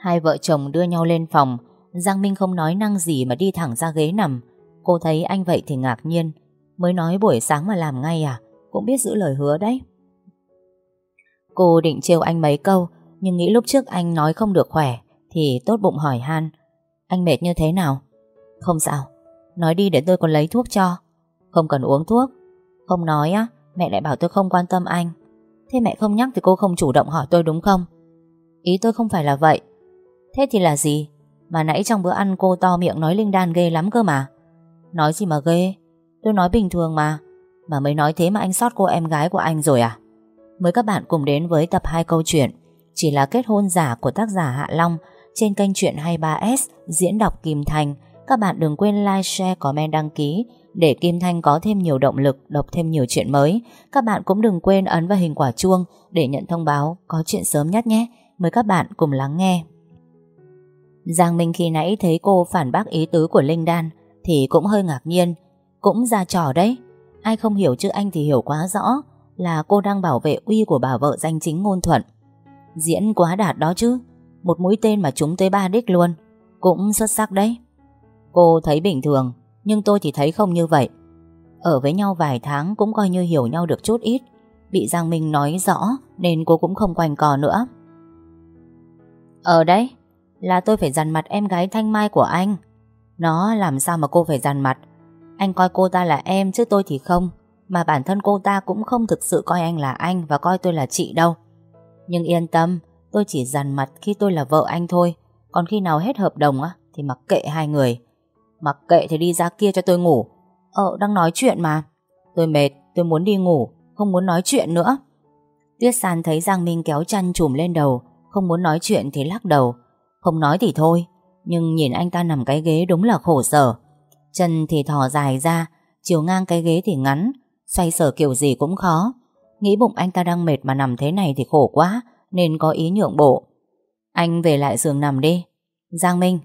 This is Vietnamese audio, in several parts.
Hai vợ chồng đưa nhau lên phòng. Giang Minh không nói năng gì mà đi thẳng ra ghế nằm. Cô thấy anh vậy thì ngạc nhiên. Mới nói buổi sáng mà làm ngay à? Cũng biết giữ lời hứa đấy. Cô định trêu anh mấy câu, Nhưng nghĩ lúc trước anh nói không được khỏe, Thì tốt bụng hỏi han. Anh mệt như thế nào? Không sao. Nói đi để tôi còn lấy thuốc cho. Không cần uống thuốc. Không nói á, Mẹ lại bảo tôi không quan tâm anh. Thế mẹ không nhắc thì cô không chủ động hỏi tôi đúng không? Ý tôi không phải là vậy. Thế thì là gì? Mà nãy trong bữa ăn cô to miệng nói Linh Đan ghê lắm cơ mà. Nói gì mà ghê? Tôi nói bình thường mà. Mà mới nói thế mà anh sót cô em gái của anh rồi à? Mời các bạn cùng đến với tập 2 câu chuyện Chỉ là kết hôn giả của tác giả Hạ Long Trên kênh truyện 23S Diễn đọc Kim Thành Các bạn đừng quên like, share, comment, đăng ký Để Kim Thanh có thêm nhiều động lực Đọc thêm nhiều chuyện mới. Các bạn cũng đừng quên ấn vào hình quả chuông Để nhận thông báo. Có chuyện sớm nhất nhé. Mời các bạn cùng lắng nghe. Giang Minh khi nãy thấy cô phản bác ý tứ của Linh Đan Thì cũng hơi ngạc nhiên, Cũng ra trò đấy. Ai không hiểu chứ anh thì hiểu quá rõ Là cô đang bảo vệ uy của bà vợ danh chính ngôn thuận. Diễn quá đạt đó chứ, Một mũi tên mà chúng tới ba đích luôn, Cũng xuất sắc đấy. Cô thấy bình thường, Nhưng tôi thì thấy không như vậy. Ở với nhau vài tháng cũng coi như hiểu nhau được chút ít, Bị Giang Minh nói rõ Nên cô cũng không quanh cò nữa. Ở đấy là tôi phải dằn mặt em gái thanh mai của anh. Nó làm sao mà cô phải dằn mặt? Anh coi cô ta là em chứ tôi thì không, Mà bản thân cô ta cũng không thực sự coi anh là anh Và coi tôi là chị đâu. Nhưng yên tâm, Tôi chỉ dằn mặt khi tôi là vợ anh thôi, Còn khi nào hết hợp đồng á, Thì mặc kệ hai người. Mặc kệ thì đi ra kia cho tôi ngủ. Ờ đang nói chuyện mà. Tôi mệt, tôi muốn đi ngủ, Không muốn nói chuyện nữa. Tuyết San thấy Giang Minh kéo chăn trùm lên đầu, Không muốn nói chuyện thì lắc đầu. Không nói thì thôi, Nhưng nhìn anh ta nằm cái ghế đúng là khổ sở. Chân thì thò dài ra, Chiều ngang cái ghế thì ngắn, Xoay sở kiểu gì cũng khó. Nghĩ bụng anh ta đang mệt mà nằm thế này thì khổ quá, Nên có ý nhượng bộ. Anh về lại giường nằm đi. Giang Minh.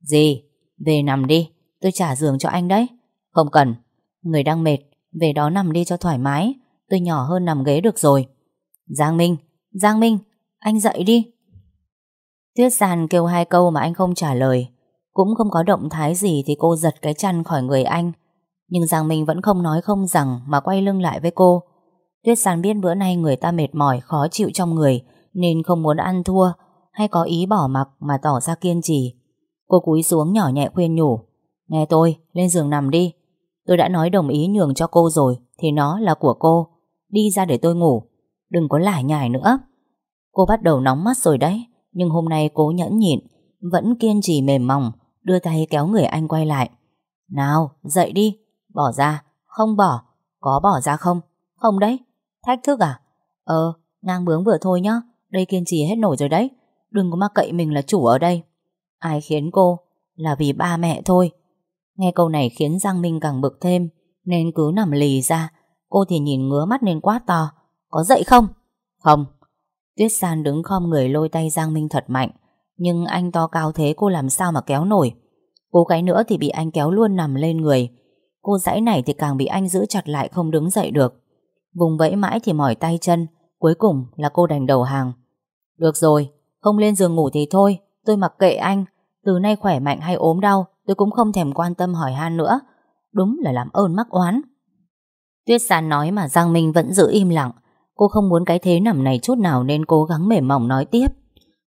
Gì? Về nằm đi, Tôi trả giường cho anh đấy. Không cần. Người đang mệt, Về đó nằm đi cho thoải mái. Tôi nhỏ hơn nằm ghế được rồi. Giang Minh. Giang Minh, Anh dậy đi. Tuyết Giàn kêu hai câu mà anh không trả lời. Cũng không có động thái gì Thì cô giật cái chăn khỏi người anh. Nhưng Giang Minh vẫn không nói không rằng Mà quay lưng lại với cô. Tuyết Giàn biết bữa nay người ta mệt mỏi Khó chịu trong người Nên không muốn ăn thua Hay có ý bỏ mặc mà tỏ ra kiên trì. Cô cúi xuống nhỏ nhẹ khuyên nhủ Nghe tôi, lên giường nằm đi. Tôi đã nói đồng ý nhường cho cô rồi Thì nó là của cô. Đi ra để tôi ngủ Đừng có lải nhải nữa. Cô bắt đầu nóng mắt rồi đấy. Nhưng hôm nay cố nhẫn nhịn Vẫn kiên trì mềm mỏng Đưa tay kéo người anh quay lại Nào, dậy đi Bỏ ra, không bỏ Có bỏ ra không? Không đấy Thách thức à? Ờ, ngang bướng vừa thôi nhá Đây kiên trì hết nổi rồi đấy Đừng có mắc cậy mình là chủ ở đây Ai khiến cô? Là vì ba mẹ thôi Nghe câu này khiến Giang Minh càng bực thêm Nên cứ nằm lì ra Cô thì nhìn ngứa mắt nên quát to Có dậy không? Không Tuyết San đứng khom người lôi tay Giang Minh thật mạnh Nhưng anh to cao thế cô làm sao mà kéo nổi? Cô gái nữa thì bị anh kéo luôn nằm lên người. Cô dãy này thì càng bị anh giữ chặt lại không đứng dậy được. Vùng vẫy mãi thì mỏi tay chân Cuối cùng là cô đành đầu hàng. Được rồi, không lên giường ngủ thì thôi Tôi mặc kệ anh. Từ nay khỏe mạnh hay ốm đau Tôi cũng không thèm quan tâm hỏi han nữa. Đúng là làm ơn mắc oán. Tuyết San nói mà Giang Minh vẫn giữ im lặng. Cô không muốn cái thế nằm này chút nào Nên cố gắng mềm mỏng nói tiếp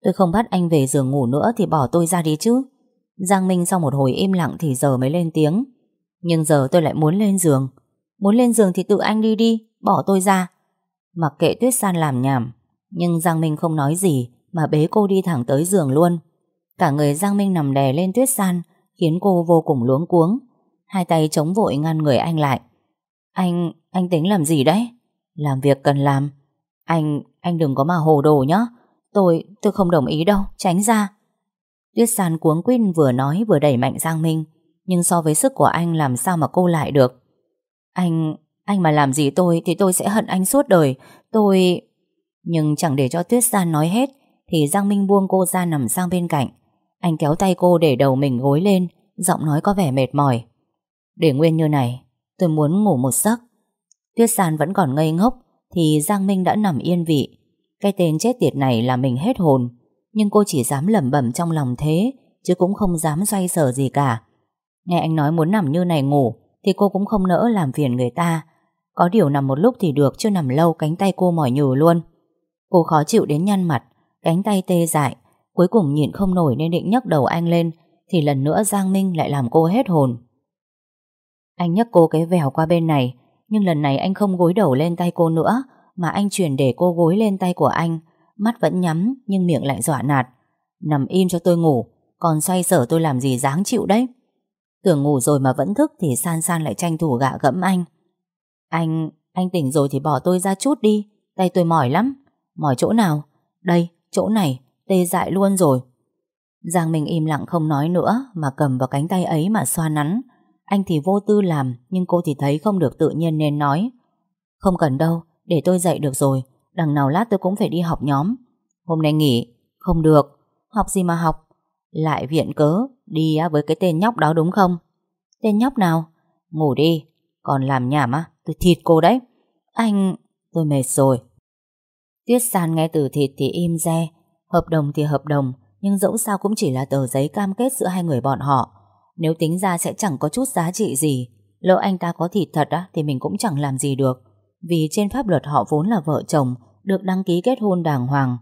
Tôi không bắt anh về giường ngủ nữa Thì bỏ tôi ra đi chứ Giang Minh sau một hồi im lặng thì giờ mới lên tiếng Nhưng giờ tôi lại muốn lên giường Muốn lên giường thì tự anh đi đi Bỏ tôi ra Mặc kệ Tuyết San làm nhảm Nhưng Giang Minh không nói gì Mà bế cô đi thẳng tới giường luôn Cả người Giang Minh nằm đè lên Tuyết San khiến cô vô cùng luống cuống. Hai tay chống vội ngăn người anh lại. Anh, anh tính làm gì đấy? Làm việc cần làm. Anh, anh đừng có mà hồ đồ nhá. Tôi, tôi không đồng ý đâu, tránh ra. Tuyết San cuống quýt vừa nói vừa đẩy mạnh Giang Minh. Nhưng so với sức của anh làm sao mà cô lại được. Anh, anh mà làm gì tôi thì tôi sẽ hận anh suốt đời. Tôi... Nhưng chẳng để cho Tuyết San nói hết thì Giang Minh buông cô ra nằm sang bên cạnh. Anh kéo tay cô để đầu mình gối lên Giọng nói có vẻ mệt mỏi Để nguyên như này Tôi muốn ngủ một giấc Tuyết San vẫn còn ngây ngốc, Thì Giang Minh đã nằm yên vị. Cái tên chết tiệt này làm mình hết hồn, Nhưng cô chỉ dám lẩm bẩm trong lòng thế, Chứ cũng không dám xoay sở gì cả. Nghe anh nói muốn nằm như này ngủ, Thì cô cũng không nỡ làm phiền người ta. Có điều nằm một lúc thì được, Chứ nằm lâu cánh tay cô mỏi nhừ luôn. Cô khó chịu đến nhăn mặt, Cánh tay tê dại, Cuối cùng nhịn không nổi nên định nhấc đầu anh lên, Thì lần nữa Giang Minh lại làm cô hết hồn. Anh nhấc cô cái vèo qua bên này nhưng lần này anh không gối đầu lên tay cô nữa Mà anh chuyển để cô gối lên tay của anh. Mắt vẫn nhắm Nhưng miệng lại dọa nạt. Nằm im cho tôi ngủ Còn xoay sở tôi làm gì dáng chịu đấy. Tưởng ngủ rồi mà vẫn thức Thì san san lại tranh thủ gạ gẫm anh. Anh, anh tỉnh rồi thì bỏ tôi ra chút đi Tay tôi mỏi lắm. Mỏi chỗ nào? Đây, chỗ này, tê dại luôn rồi. Giang Minh im lặng không nói nữa Mà cầm vào cánh tay ấy mà xoa nắn. Anh thì vô tư làm Nhưng cô thì thấy không được tự nhiên nên nói. Không cần đâu, để tôi dạy được rồi Đằng nào lát tôi cũng phải đi học nhóm. Hôm nay nghỉ, không được Học gì mà học? Lại viện cớ, đi với cái tên nhóc đó đúng không? Tên nhóc nào? Ngủ đi, còn làm nhảm á Tôi thịt cô đấy. Anh, tôi mệt rồi. Tuyết San nghe từ thịt thì im re Hợp đồng thì hợp đồng Nhưng dẫu sao cũng chỉ là tờ giấy cam kết giữa hai người bọn họ. Nếu tính ra sẽ chẳng có chút giá trị gì, Lỡ anh ta có thịt thật á, Thì mình cũng chẳng làm gì được. Vì trên pháp luật họ vốn là vợ chồng, Được đăng ký kết hôn đàng hoàng.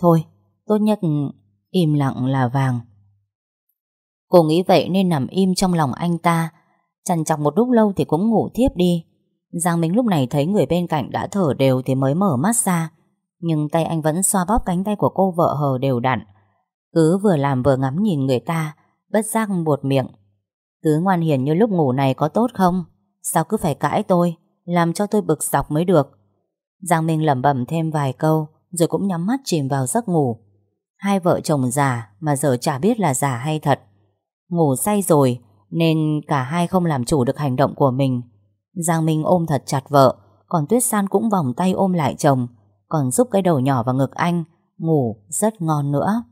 Thôi, tốt nhất Im lặng là vàng. Cô nghĩ vậy nên nằm im trong lòng anh ta. Chằn chọc một lúc lâu thì cũng ngủ thiếp đi. Giang Minh lúc này thấy người bên cạnh đã thở đều thì mới mở mắt ra. Nhưng tay anh vẫn xoa bóp cánh tay của cô vợ hờ đều đặn. Cứ vừa làm vừa ngắm nhìn người ta Bất giác buột miệng. Cứ ngoan hiền như lúc ngủ này có tốt không? Sao cứ phải cãi tôi, Làm cho tôi bực dọc mới được? Giang Minh lẩm bẩm thêm vài câu, Rồi cũng nhắm mắt chìm vào giấc ngủ. Hai vợ chồng già Mà giờ chả biết là già hay thật. Ngủ say rồi, Nên cả hai không làm chủ được hành động của mình. Giang Minh ôm thật chặt vợ, Còn Tuyết San cũng vòng tay ôm lại chồng, còn giúp cái đầu nhỏ vào ngực anh, ngủ rất ngon nữa.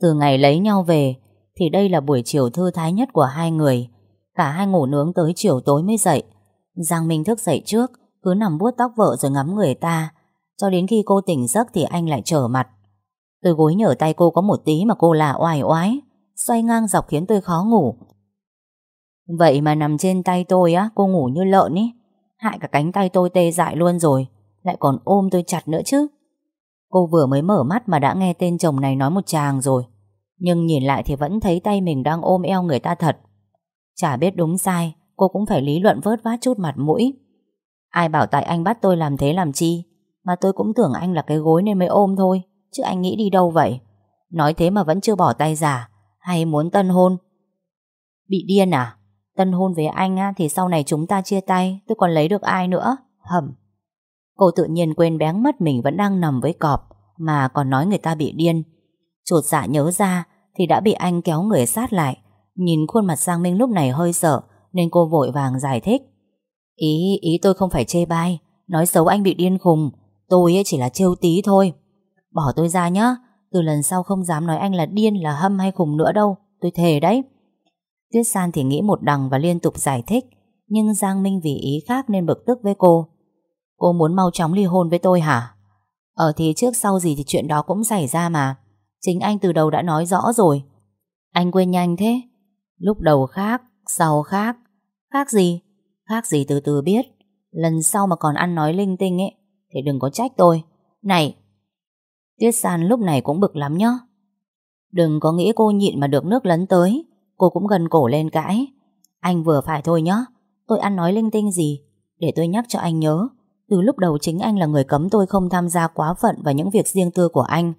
Từ ngày lấy nhau về thì đây là buổi chiều thư thái nhất của hai người. Cả hai ngủ nướng tới chiều tối mới dậy. Giang Minh thức dậy trước, cứ nằm vuốt tóc vợ rồi ngắm người ta. Cho đến khi cô tỉnh giấc thì anh lại trở mặt. Tôi gối nhở tay cô có một tí mà cô là oai oái. Xoay ngang dọc khiến tôi khó ngủ. Vậy mà nằm trên tay tôi á, cô ngủ như lợn ý. Hại cả cánh tay tôi tê dại luôn rồi lại còn ôm tôi chặt nữa chứ. Cô vừa mới mở mắt mà đã nghe tên chồng này nói một chàng rồi. Nhưng nhìn lại thì vẫn thấy tay mình đang ôm eo người ta thật. Chả biết đúng sai, cô cũng phải lý luận vớt vát chút mặt mũi. Ai bảo tại anh bắt tôi làm thế làm chi, mà tôi cũng tưởng anh là cái gối nên mới ôm thôi, chứ anh nghĩ đi đâu vậy? Nói thế mà vẫn chưa bỏ tay giả, hay muốn tân hôn? Bị điên à? Tân hôn với anh á, thì sau này chúng ta chia tay, tôi còn lấy được ai nữa? Hầm. Cô tự nhiên quên bén mất mình vẫn đang nằm với cọp mà còn nói người ta bị điên chột dạ nhớ ra thì đã bị anh kéo người sát lại. Nhìn khuôn mặt Giang Minh lúc này hơi sợ nên cô vội vàng giải thích. Ý, ý tôi không phải chê bai, nói xấu anh bị điên khùng, tôi chỉ là trêu tí thôi. Bỏ tôi ra nhá, từ lần sau không dám nói anh là điên là hâm hay khùng nữa đâu, tôi thề đấy. Tuyết San thì nghĩ một đằng và liên tục giải thích, nhưng Giang Minh vì ý khác nên bực tức với cô. Cô muốn mau chóng ly hôn với tôi hả? Ở thì trước sau gì thì chuyện đó cũng xảy ra mà. Chính anh từ đầu đã nói rõ rồi. Anh quên nhanh thế. Lúc đầu khác, sau khác. Khác gì? Khác gì từ từ biết. Lần sau mà còn ăn nói linh tinh ấy, thì đừng có trách tôi. Này! Tuyết San lúc này cũng bực lắm nhá. Đừng có nghĩ cô nhịn mà được nước lấn tới. Cô cũng gần cổ lên cãi. Anh vừa phải thôi nhá. Tôi ăn nói linh tinh gì. Để tôi nhắc cho anh nhớ. Từ lúc đầu chính anh là người cấm tôi không tham gia quá phận vào những việc riêng tư của anh.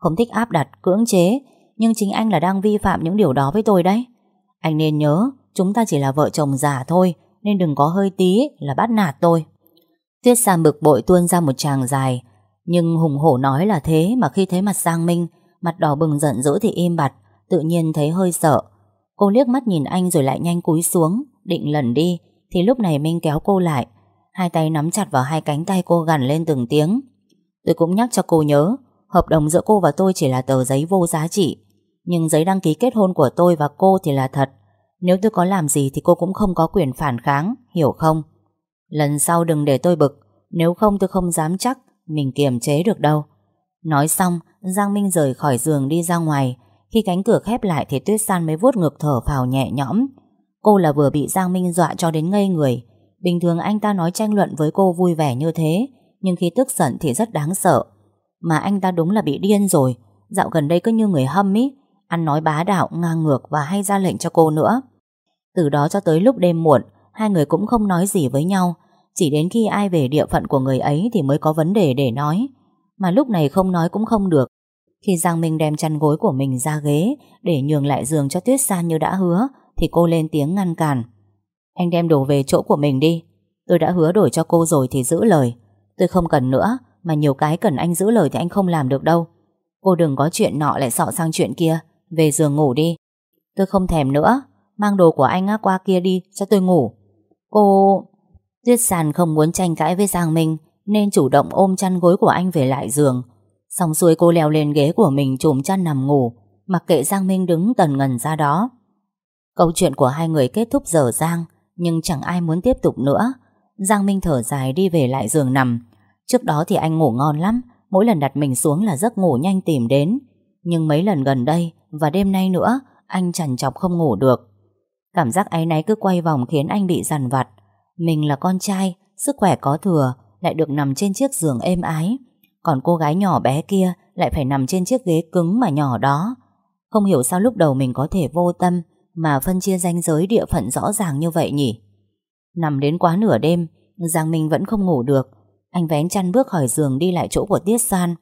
Không thích áp đặt, cưỡng chế, nhưng chính anh là đang vi phạm những điều đó với tôi đấy. Anh nên nhớ, chúng ta chỉ là vợ chồng giả thôi, nên đừng có hơi tí là bắt nạt tôi. Tuyết Sam bực bội tuôn ra một tràng dài, nhưng hùng hổ nói là thế mà khi thấy mặt Giang Minh, mặt đỏ bừng giận dữ thì im bặt, tự nhiên thấy hơi sợ. Cô liếc mắt nhìn anh rồi lại nhanh cúi xuống, định lần đi, thì lúc này Minh kéo cô lại, Hai tay nắm chặt vào hai cánh tay cô gằn lên từng tiếng Tôi cũng nhắc cho cô nhớ Hợp đồng giữa cô và tôi chỉ là tờ giấy vô giá trị Nhưng giấy đăng ký kết hôn của tôi và cô thì là thật Nếu tôi có làm gì thì cô cũng không có quyền phản kháng Hiểu không Lần sau đừng để tôi bực Nếu không tôi không dám chắc Mình kiềm chế được đâu Nói xong, Giang Minh rời khỏi giường đi ra ngoài. Khi cánh cửa khép lại thì Tuyết San mới vuốt ngực thở phào nhẹ nhõm. Cô là vừa bị Giang Minh dọa cho đến ngây người. Bình thường anh ta nói tranh luận với cô vui vẻ như thế, nhưng khi tức giận thì rất đáng sợ. Mà anh ta đúng là bị điên rồi. Dạo gần đây cứ như người hâm ý, ăn nói bá đạo, ngang ngược và hay ra lệnh cho cô nữa. Từ đó cho tới lúc đêm muộn, hai người cũng không nói gì với nhau. Chỉ đến khi ai về địa phận của người ấy thì mới có vấn đề để nói. Mà lúc này không nói cũng không được. Khi Giang Minh đem chăn gối của mình ra ghế để nhường lại giường cho Tuyết San như đã hứa, thì cô lên tiếng ngăn cản. Anh đem đồ về chỗ của mình đi. Tôi đã hứa đổi cho cô rồi thì giữ lời. Tôi không cần nữa, mà nhiều cái cần anh giữ lời thì anh không làm được đâu. Cô đừng có chuyện nọ lại sọ sang chuyện kia. Về giường ngủ đi. Tôi không thèm nữa. Mang đồ của anh qua kia đi, cho tôi ngủ. Cô... Tuyết Sàn không muốn tranh cãi với Giang Minh, nên chủ động ôm chăn gối của anh về lại giường. Xong xuôi cô leo lên ghế của mình trùm chăn nằm ngủ, mặc kệ Giang Minh đứng tần ngần ra đó. Câu chuyện của hai người kết thúc dở dang, nhưng chẳng ai muốn tiếp tục nữa. Giang Minh thở dài đi về lại giường nằm. Trước đó thì anh ngủ ngon lắm, mỗi lần đặt mình xuống là giấc ngủ nhanh tìm đến. Nhưng mấy lần gần đây và đêm nay nữa, anh chằn chọc không ngủ được. Cảm giác áy náy cứ quay vòng khiến anh bị dằn vặt. Mình là con trai, sức khỏe có thừa, lại được nằm trên chiếc giường êm ái. Còn cô gái nhỏ bé kia lại phải nằm trên chiếc ghế cứng mà nhỏ đó. Không hiểu sao lúc đầu mình có thể vô tâm mà phân chia ranh giới địa phận rõ ràng như vậy nhỉ. Nằm đến quá nửa đêm, Giang Minh vẫn không ngủ được. Anh vén chăn bước khỏi giường đi lại chỗ của Tiết San.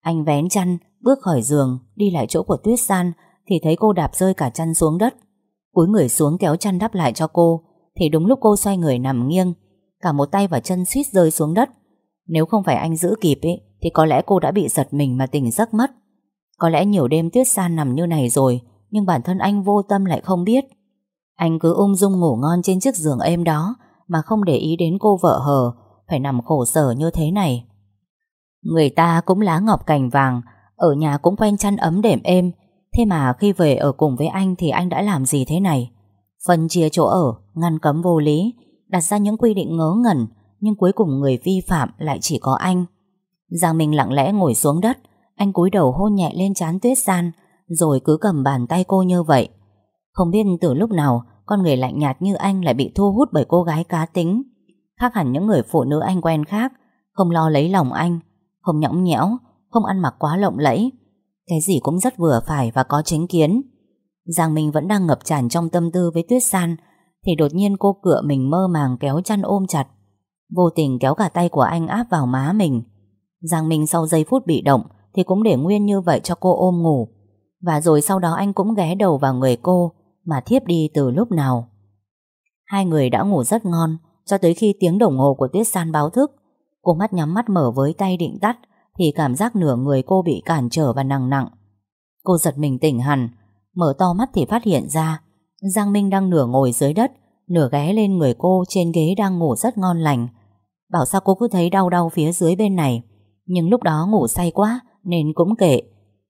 Anh vén chăn, bước khỏi giường, đi lại chỗ của Tuyết San, thì thấy cô đạp rơi cả chăn xuống đất. Cúi người xuống kéo chăn đắp lại cho cô, thì đúng lúc cô xoay người nằm nghiêng, cả một tay và chân suýt rơi xuống đất. Nếu không phải anh giữ kịp ấy, thì có lẽ cô đã bị giật mình mà tỉnh giấc mất. Có lẽ nhiều đêm Tuyết San nằm như này rồi, nhưng bản thân anh vô tâm lại không biết. Anh cứ ung dung ngủ ngon trên chiếc giường êm đó, mà không để ý đến cô vợ hờ, phải nằm khổ sở như thế này. Người ta cũng lá ngọc cành vàng, ở nhà cũng quen chăn ấm đệm êm, thế mà khi về ở cùng với anh thì anh đã làm gì thế này? Phân chia chỗ ở, ngăn cấm vô lý, đặt ra những quy định ngớ ngẩn, nhưng cuối cùng người vi phạm lại chỉ có anh. Giang Minh lặng lẽ ngồi xuống đất, anh cúi đầu hôn nhẹ lên trán Tuyết San, rồi cứ cầm bàn tay cô như vậy. Không biết từ lúc nào con người lạnh nhạt như anh lại bị thu hút bởi cô gái cá tính. Khác hẳn những người phụ nữ anh quen khác, không lo lấy lòng anh, không nhõng nhẽo, không ăn mặc quá lộng lẫy. Cái gì cũng rất vừa phải và có chính kiến. Giang Minh vẫn đang ngập tràn trong tâm tư với Tuyết San, thì đột nhiên cô cựa mình mơ màng kéo chăn ôm chặt. Vô tình kéo cả tay của anh áp vào má mình. Giang Minh sau giây phút bị động thì cũng để nguyên như vậy cho cô ôm ngủ. Và rồi sau đó anh cũng ghé đầu vào người cô mà thiếp đi từ lúc nào. Hai người đã ngủ rất ngon cho tới khi tiếng đồng hồ của Tuyết San báo thức. Cô mắt nhắm mắt mở với tay định tắt thì cảm giác nửa người cô bị cản trở và nặng nặng. Cô giật mình tỉnh hẳn, mở to mắt thì phát hiện ra Giang Minh đang nửa ngồi dưới đất, nửa ghé lên người cô trên ghế đang ngủ rất ngon lành. Bảo sao cô cứ thấy đau đau phía dưới bên này, nhưng lúc đó ngủ say quá nên cũng kệ.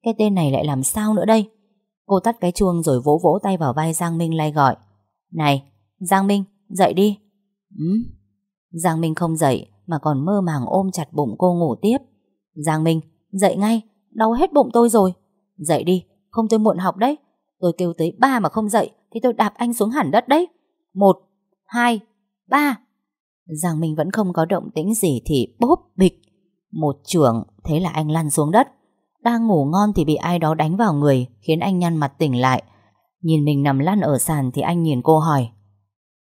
Cái tên này lại làm sao nữa đây? Cô tắt cái chuông rồi vỗ vỗ tay vào vai Giang Minh lay gọi. Này, Giang Minh, dậy đi. Ừ. Giang Minh không dậy mà còn mơ màng ôm chặt bụng cô ngủ tiếp. Giang Minh, dậy ngay, đau hết bụng tôi rồi. Dậy đi, không tôi muộn học đấy. Tôi kêu tới ba mà không dậy thì tôi đạp anh xuống hẳn đất đấy. Một, hai, ba. Giang Minh vẫn không có động tĩnh gì thì bốp bịch. Một trưởng, thế là anh lăn xuống đất. Đang ngủ ngon thì bị ai đó đánh vào người khiến anh nhăn mặt tỉnh lại. Nhìn mình nằm lăn ở sàn thì anh nhìn cô hỏi.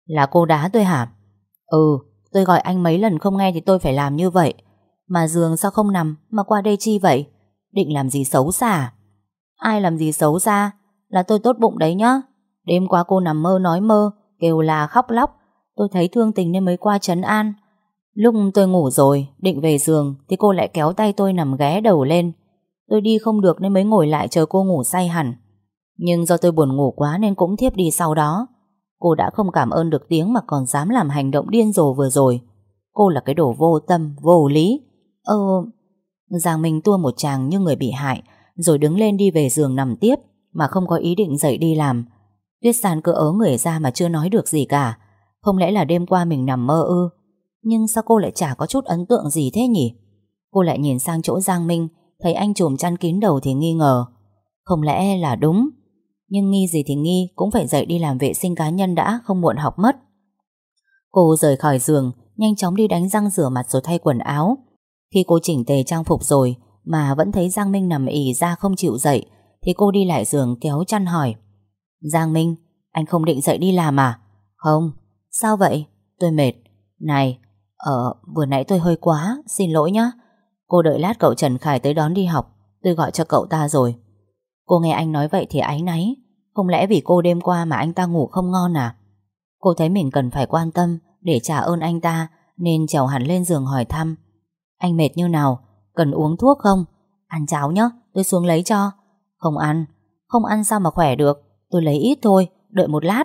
Là cô đá tôi hả? Ừ, tôi gọi anh mấy lần không nghe thì tôi phải làm như vậy. Mà giường sao không nằm mà qua đây chi vậy? Định làm gì xấu xa? À? Ai làm gì xấu xa? Là tôi tốt bụng đấy nhá. Đêm qua cô nằm mơ nói mơ, kêu là khóc lóc. Tôi thấy thương tình nên mới qua trấn an. Lúc tôi ngủ rồi, định về giường thì cô lại kéo tay tôi nằm ghé đầu lên. Tôi đi không được nên mới ngồi lại chờ cô ngủ say hẳn. Nhưng do tôi buồn ngủ quá nên cũng thiếp đi sau đó. Cô đã không cảm ơn được tiếng mà còn dám làm hành động điên rồ vừa rồi. Cô là cái đồ vô tâm, vô lý. Ờ... Giang Minh tua một chàng như người bị hại, rồi đứng lên đi về giường nằm tiếp, mà không có ý định dậy đi làm. Tuyết San cứ ớ người ra mà chưa nói được gì cả. Không lẽ là đêm qua mình nằm mơ ư? Nhưng sao cô lại chả có chút ấn tượng gì thế nhỉ? Cô lại nhìn sang chỗ Giang Minh, Thấy anh trùm chăn kín đầu thì nghi ngờ Không lẽ là đúng nhưng nghi gì thì nghi, Cũng phải dậy đi làm vệ sinh cá nhân đã, Không muộn học mất. Cô rời khỏi giường, Nhanh chóng đi đánh răng rửa mặt rồi thay quần áo. Khi cô chỉnh tề trang phục rồi, Mà vẫn thấy Giang Minh nằm ỉ ra không chịu dậy, Thì cô đi lại giường kéo chăn hỏi. Giang Minh, Anh không định dậy đi làm à? Không. Sao vậy? Tôi mệt. Này Ờ vừa nãy tôi hơi quá, Xin lỗi nhá. Cô đợi lát cậu Trần Khải tới đón đi học, Tôi gọi cho cậu ta rồi. Cô nghe anh nói vậy thì áy náy không lẽ vì cô đêm qua mà anh ta ngủ không ngon à? Cô thấy mình cần phải quan tâm Để trả ơn anh ta, Nên trèo hẳn lên giường hỏi thăm. Anh mệt như nào? Cần uống thuốc không? Ăn cháo nhé tôi xuống lấy cho. Không ăn. Không ăn sao mà khỏe được? Tôi lấy ít thôi, Đợi một lát.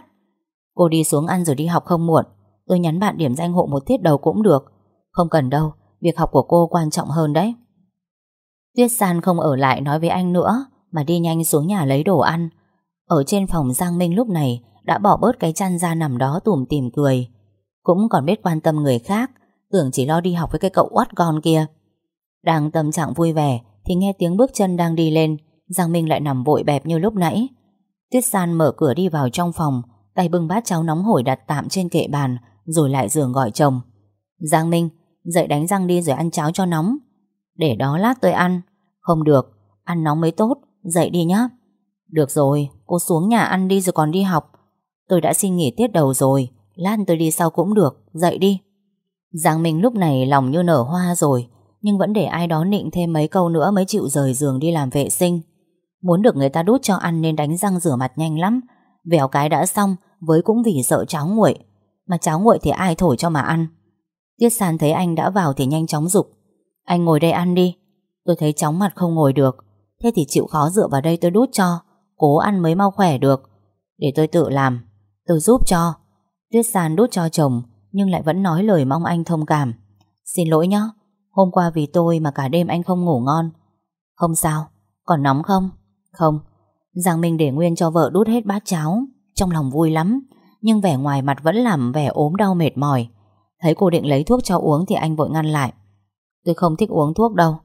Cô đi xuống ăn rồi đi học không muộn. Tôi nhắn bạn điểm danh hộ một tiết đầu cũng được. Không cần đâu, Việc học của cô quan trọng hơn đấy. Tuyết San không ở lại nói với anh nữa, Mà đi nhanh xuống nhà lấy đồ ăn. Ở trên phòng Giang Minh lúc này Đã bỏ bớt cái chăn ra nằm đó tủm tìm cười. Cũng còn biết quan tâm người khác Tưởng chỉ lo đi học với cái cậu oát con kia. Đang tâm trạng vui vẻ Thì nghe tiếng bước chân đang đi lên Giang Minh lại nằm vội bẹp như lúc nãy. Tuyết San mở cửa đi vào trong phòng Tay bưng bát cháo nóng hổi đặt tạm trên kệ bàn Rồi lại giường gọi chồng. Giang Minh Dậy đánh răng đi rồi ăn cháo cho nóng. Để đó lát tôi ăn. Không được, ăn nóng mới tốt Dậy đi nhá. Được rồi, cô xuống nhà ăn đi rồi còn đi học. Tôi đã xin nghỉ tiết đầu rồi Lát tôi đi sau cũng được, dậy đi. Giang Minh lúc này lòng như nở hoa rồi Nhưng vẫn để ai đó nịnh thêm mấy câu nữa Mới chịu rời giường đi làm vệ sinh. Muốn được người ta đút cho ăn Nên đánh răng rửa mặt nhanh lắm. Vẻo cái đã xong Với cũng vì sợ cháo nguội. Mà cháo nguội thì ai thổi cho mà ăn. Tiết San thấy anh đã vào thì nhanh chóng dục Anh ngồi đây ăn đi. Tôi thấy chóng mặt không ngồi được. Thế thì chịu khó dựa vào đây tôi đút cho. Cố ăn mới mau khỏe được. Để tôi tự làm, Tôi giúp cho. Tuyết San đút cho chồng, Nhưng lại vẫn nói lời mong anh thông cảm. Xin lỗi nhé Hôm qua vì tôi mà cả đêm anh không ngủ ngon. Không sao, Còn nóng không? Không. Giang Minh để nguyên cho vợ đút hết bát cháo, Trong lòng vui lắm, Nhưng vẻ ngoài mặt vẫn làm vẻ ốm đau mệt mỏi. Thấy cô định lấy thuốc cho uống thì anh vội ngăn lại. Tôi không thích uống thuốc đâu,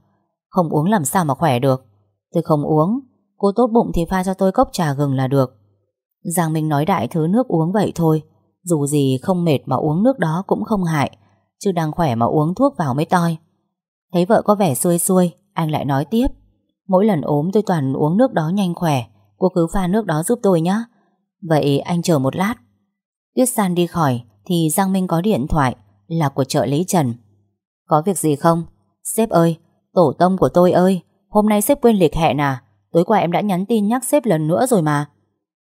Không uống làm sao mà khỏe được. Tôi không uống Cô tốt bụng thì pha cho tôi cốc trà gừng là được. Giang Minh nói đại thứ nước uống vậy thôi Dù gì không mệt mà uống nước đó cũng không hại Chứ đang khỏe mà uống thuốc vào mới toi. Thấy vợ có vẻ xuôi xuôi Anh lại nói tiếp Mỗi lần ốm tôi toàn uống nước đó nhanh khỏe Cô cứ pha nước đó giúp tôi nhé Vậy anh chờ một lát. Tuyết San đi khỏi Thì Giang Minh có điện thoại Là của trợ lý Trần. Có việc gì không? Sếp ơi, tổ tông của tôi ơi Hôm nay sếp quên lịch hẹn à? Tối qua em đã nhắn tin nhắc sếp lần nữa rồi mà.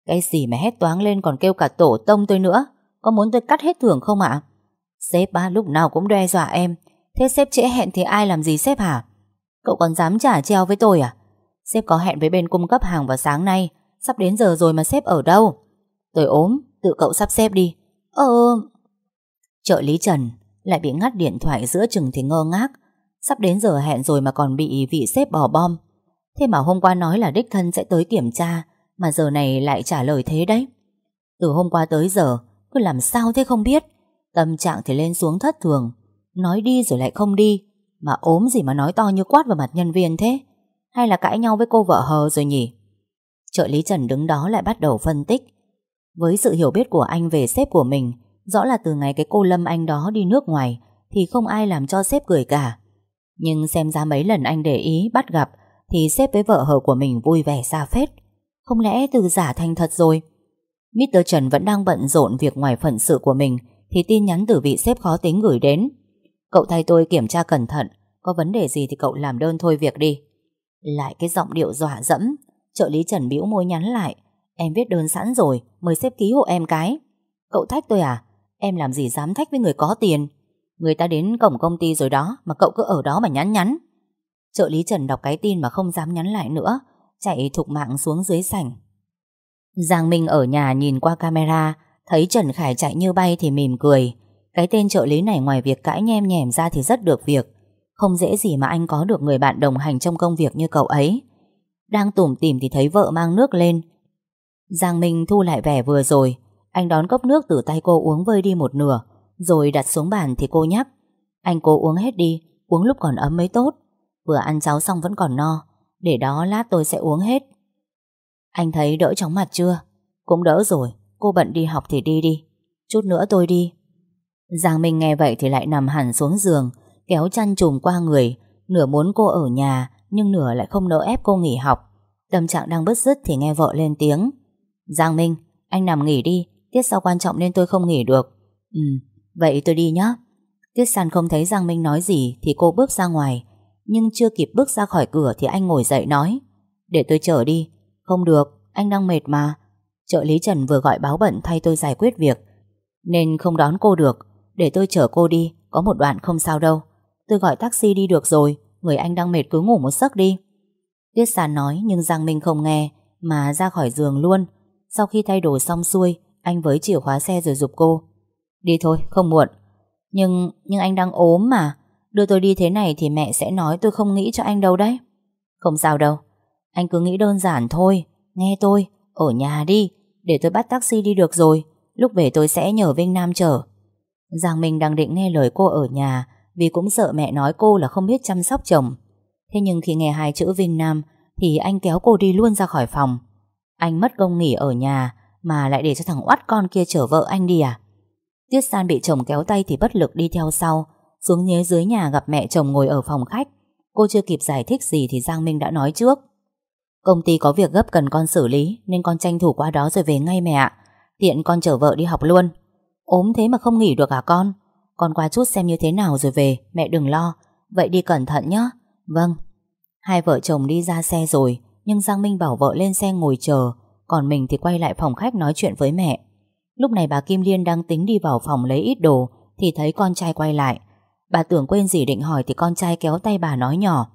Cái gì mà hét toáng lên còn kêu cả tổ tông tôi nữa. Có muốn tôi cắt hết thưởng không ạ? Sếp ba lúc nào cũng đe dọa em. Thế sếp trễ hẹn thì ai làm gì sếp hả? Cậu còn dám trả treo với tôi à? Sếp có hẹn với bên cung cấp hàng vào sáng nay. Sắp đến giờ rồi mà sếp ở đâu? Tôi ốm, tự cậu sắp xếp đi. Ờ. Trợ lý Trần lại bị ngắt điện thoại giữa chừng thì ngơ ngác. Sắp đến giờ hẹn rồi mà còn bị vị sếp bỏ bom. Thế mà hôm qua nói là đích thân sẽ tới kiểm tra, Mà giờ này lại trả lời thế đấy. Từ hôm qua tới giờ, Cứ làm sao thế không biết. Tâm trạng thì lên xuống thất thường. Nói đi rồi lại không đi, Mà ốm gì mà nói to như quát vào mặt nhân viên thế? Hay là cãi nhau với cô vợ hờ rồi nhỉ? Trợ lý Trần đứng đó lại bắt đầu phân tích. Với sự hiểu biết của anh về sếp của mình, Rõ là từ ngày cái cô Lâm Anh đó đi nước ngoài, Thì không ai làm cho sếp cười cả. Nhưng xem ra mấy lần anh để ý, bắt gặp thì sếp với vợ hờ của mình vui vẻ xa phết. Không lẽ từ giả thành thật rồi? Mr. Trần vẫn đang bận rộn việc ngoài phận sự của mình, Thì tin nhắn từ vị sếp khó tính gửi đến. Cậu thay tôi kiểm tra cẩn thận, Có vấn đề gì thì cậu làm đơn thôi việc đi. Lại cái giọng điệu dọa dẫm, Trợ lý Trần bĩu môi nhắn lại. Em viết đơn sẵn rồi, Mời sếp ký hộ em cái. Cậu thách tôi à? Em làm gì dám thách với người có tiền? Người ta đến cổng công ty rồi đó, Mà cậu cứ ở đó mà nhắn nhắn. Trợ lý Trần đọc cái tin mà không dám nhắn lại nữa, Chạy thục mạng xuống dưới sảnh. Giang Minh ở nhà nhìn qua camera, Thấy Trần Khải chạy như bay thì mỉm cười. Cái tên trợ lý này ngoài việc cãi nhem nhèm ra thì rất được việc. Không dễ gì mà anh có được người bạn đồng hành trong công việc như cậu ấy. Đang tủm tỉm thì thấy vợ mang nước lên. Giang Minh thu lại vẻ vừa rồi. Anh đón cốc nước từ tay cô uống vơi đi một nửa, Rồi đặt xuống bàn thì cô nhắc. Anh cố uống hết đi, Uống lúc còn ấm mới tốt. Vừa ăn cháo xong vẫn còn no, Để đó lát tôi sẽ uống hết. Anh thấy đỡ chóng mặt chưa? Cũng đỡ rồi, Cô bận đi học thì đi đi, Chút nữa tôi đi. Giang Minh nghe vậy thì lại nằm hẳn xuống giường, Kéo chăn trùm qua người, Nửa muốn cô ở nhà, Nhưng nửa lại không nỡ ép cô nghỉ học. Tâm trạng đang bứt rứt thì nghe vợ lên tiếng. Giang Minh, Anh nằm nghỉ đi, Tiết sau quan trọng nên tôi không nghỉ được. Ừ vậy tôi đi nhé Tiết San không thấy Giang Minh nói gì Thì cô bước ra ngoài nhưng chưa kịp bước ra khỏi cửa Thì anh ngồi dậy nói, Để tôi chở đi. Không được, anh đang mệt mà. Trợ lý Trần vừa gọi báo bận thay tôi giải quyết việc. Nên không đón cô được, Để tôi chở cô đi, Có một đoạn không sao đâu. Tôi gọi taxi đi được rồi, Người anh đang mệt cứ ngủ một giấc đi. Tuyết Sàn nói, nhưng Giang Minh không nghe, Mà ra khỏi giường luôn. Sau khi thay đồ xong xuôi, Anh với chìa khóa xe rồi dục cô, Đi thôi, không muộn. Nhưng nhưng anh đang ốm mà. Đưa tôi đi thế này thì mẹ sẽ nói tôi không nghĩ cho anh đâu đấy. Không sao đâu. Anh cứ nghĩ đơn giản thôi. Nghe tôi, Ở nhà đi, Để tôi bắt taxi đi được rồi. Lúc về tôi sẽ nhờ Vinh Nam chở. Giang Minh đang định nghe lời cô ở nhà, Vì cũng sợ mẹ nói cô là không biết chăm sóc chồng. Thế nhưng khi nghe hai chữ Vinh Nam, Thì anh kéo cô đi luôn ra khỏi phòng. Anh mất công nghỉ ở nhà, Mà lại để cho thằng oắt con kia chở vợ anh đi à? Tiết San bị chồng kéo tay thì bất lực đi theo sau. Xuống nhế dưới nhà gặp mẹ chồng ngồi ở phòng khách. Cô chưa kịp giải thích gì thì Giang Minh đã nói trước. Công ty có việc gấp cần con xử lý, Nên con tranh thủ qua đó rồi về ngay mẹ ạ. Tiện con chở vợ đi học luôn. Ốm thế mà không nghỉ được à con? Con qua chút xem như thế nào rồi về, Mẹ đừng lo. Vậy đi cẩn thận nhé Vâng. Hai vợ chồng đi ra xe rồi, Nhưng Giang Minh bảo vợ lên xe ngồi chờ. Còn mình thì quay lại phòng khách nói chuyện với mẹ. Lúc này bà Kim Liên đang tính đi vào phòng lấy ít đồ, Thì thấy con trai quay lại. Bà tưởng quên gì định hỏi Thì con trai kéo tay bà nói nhỏ.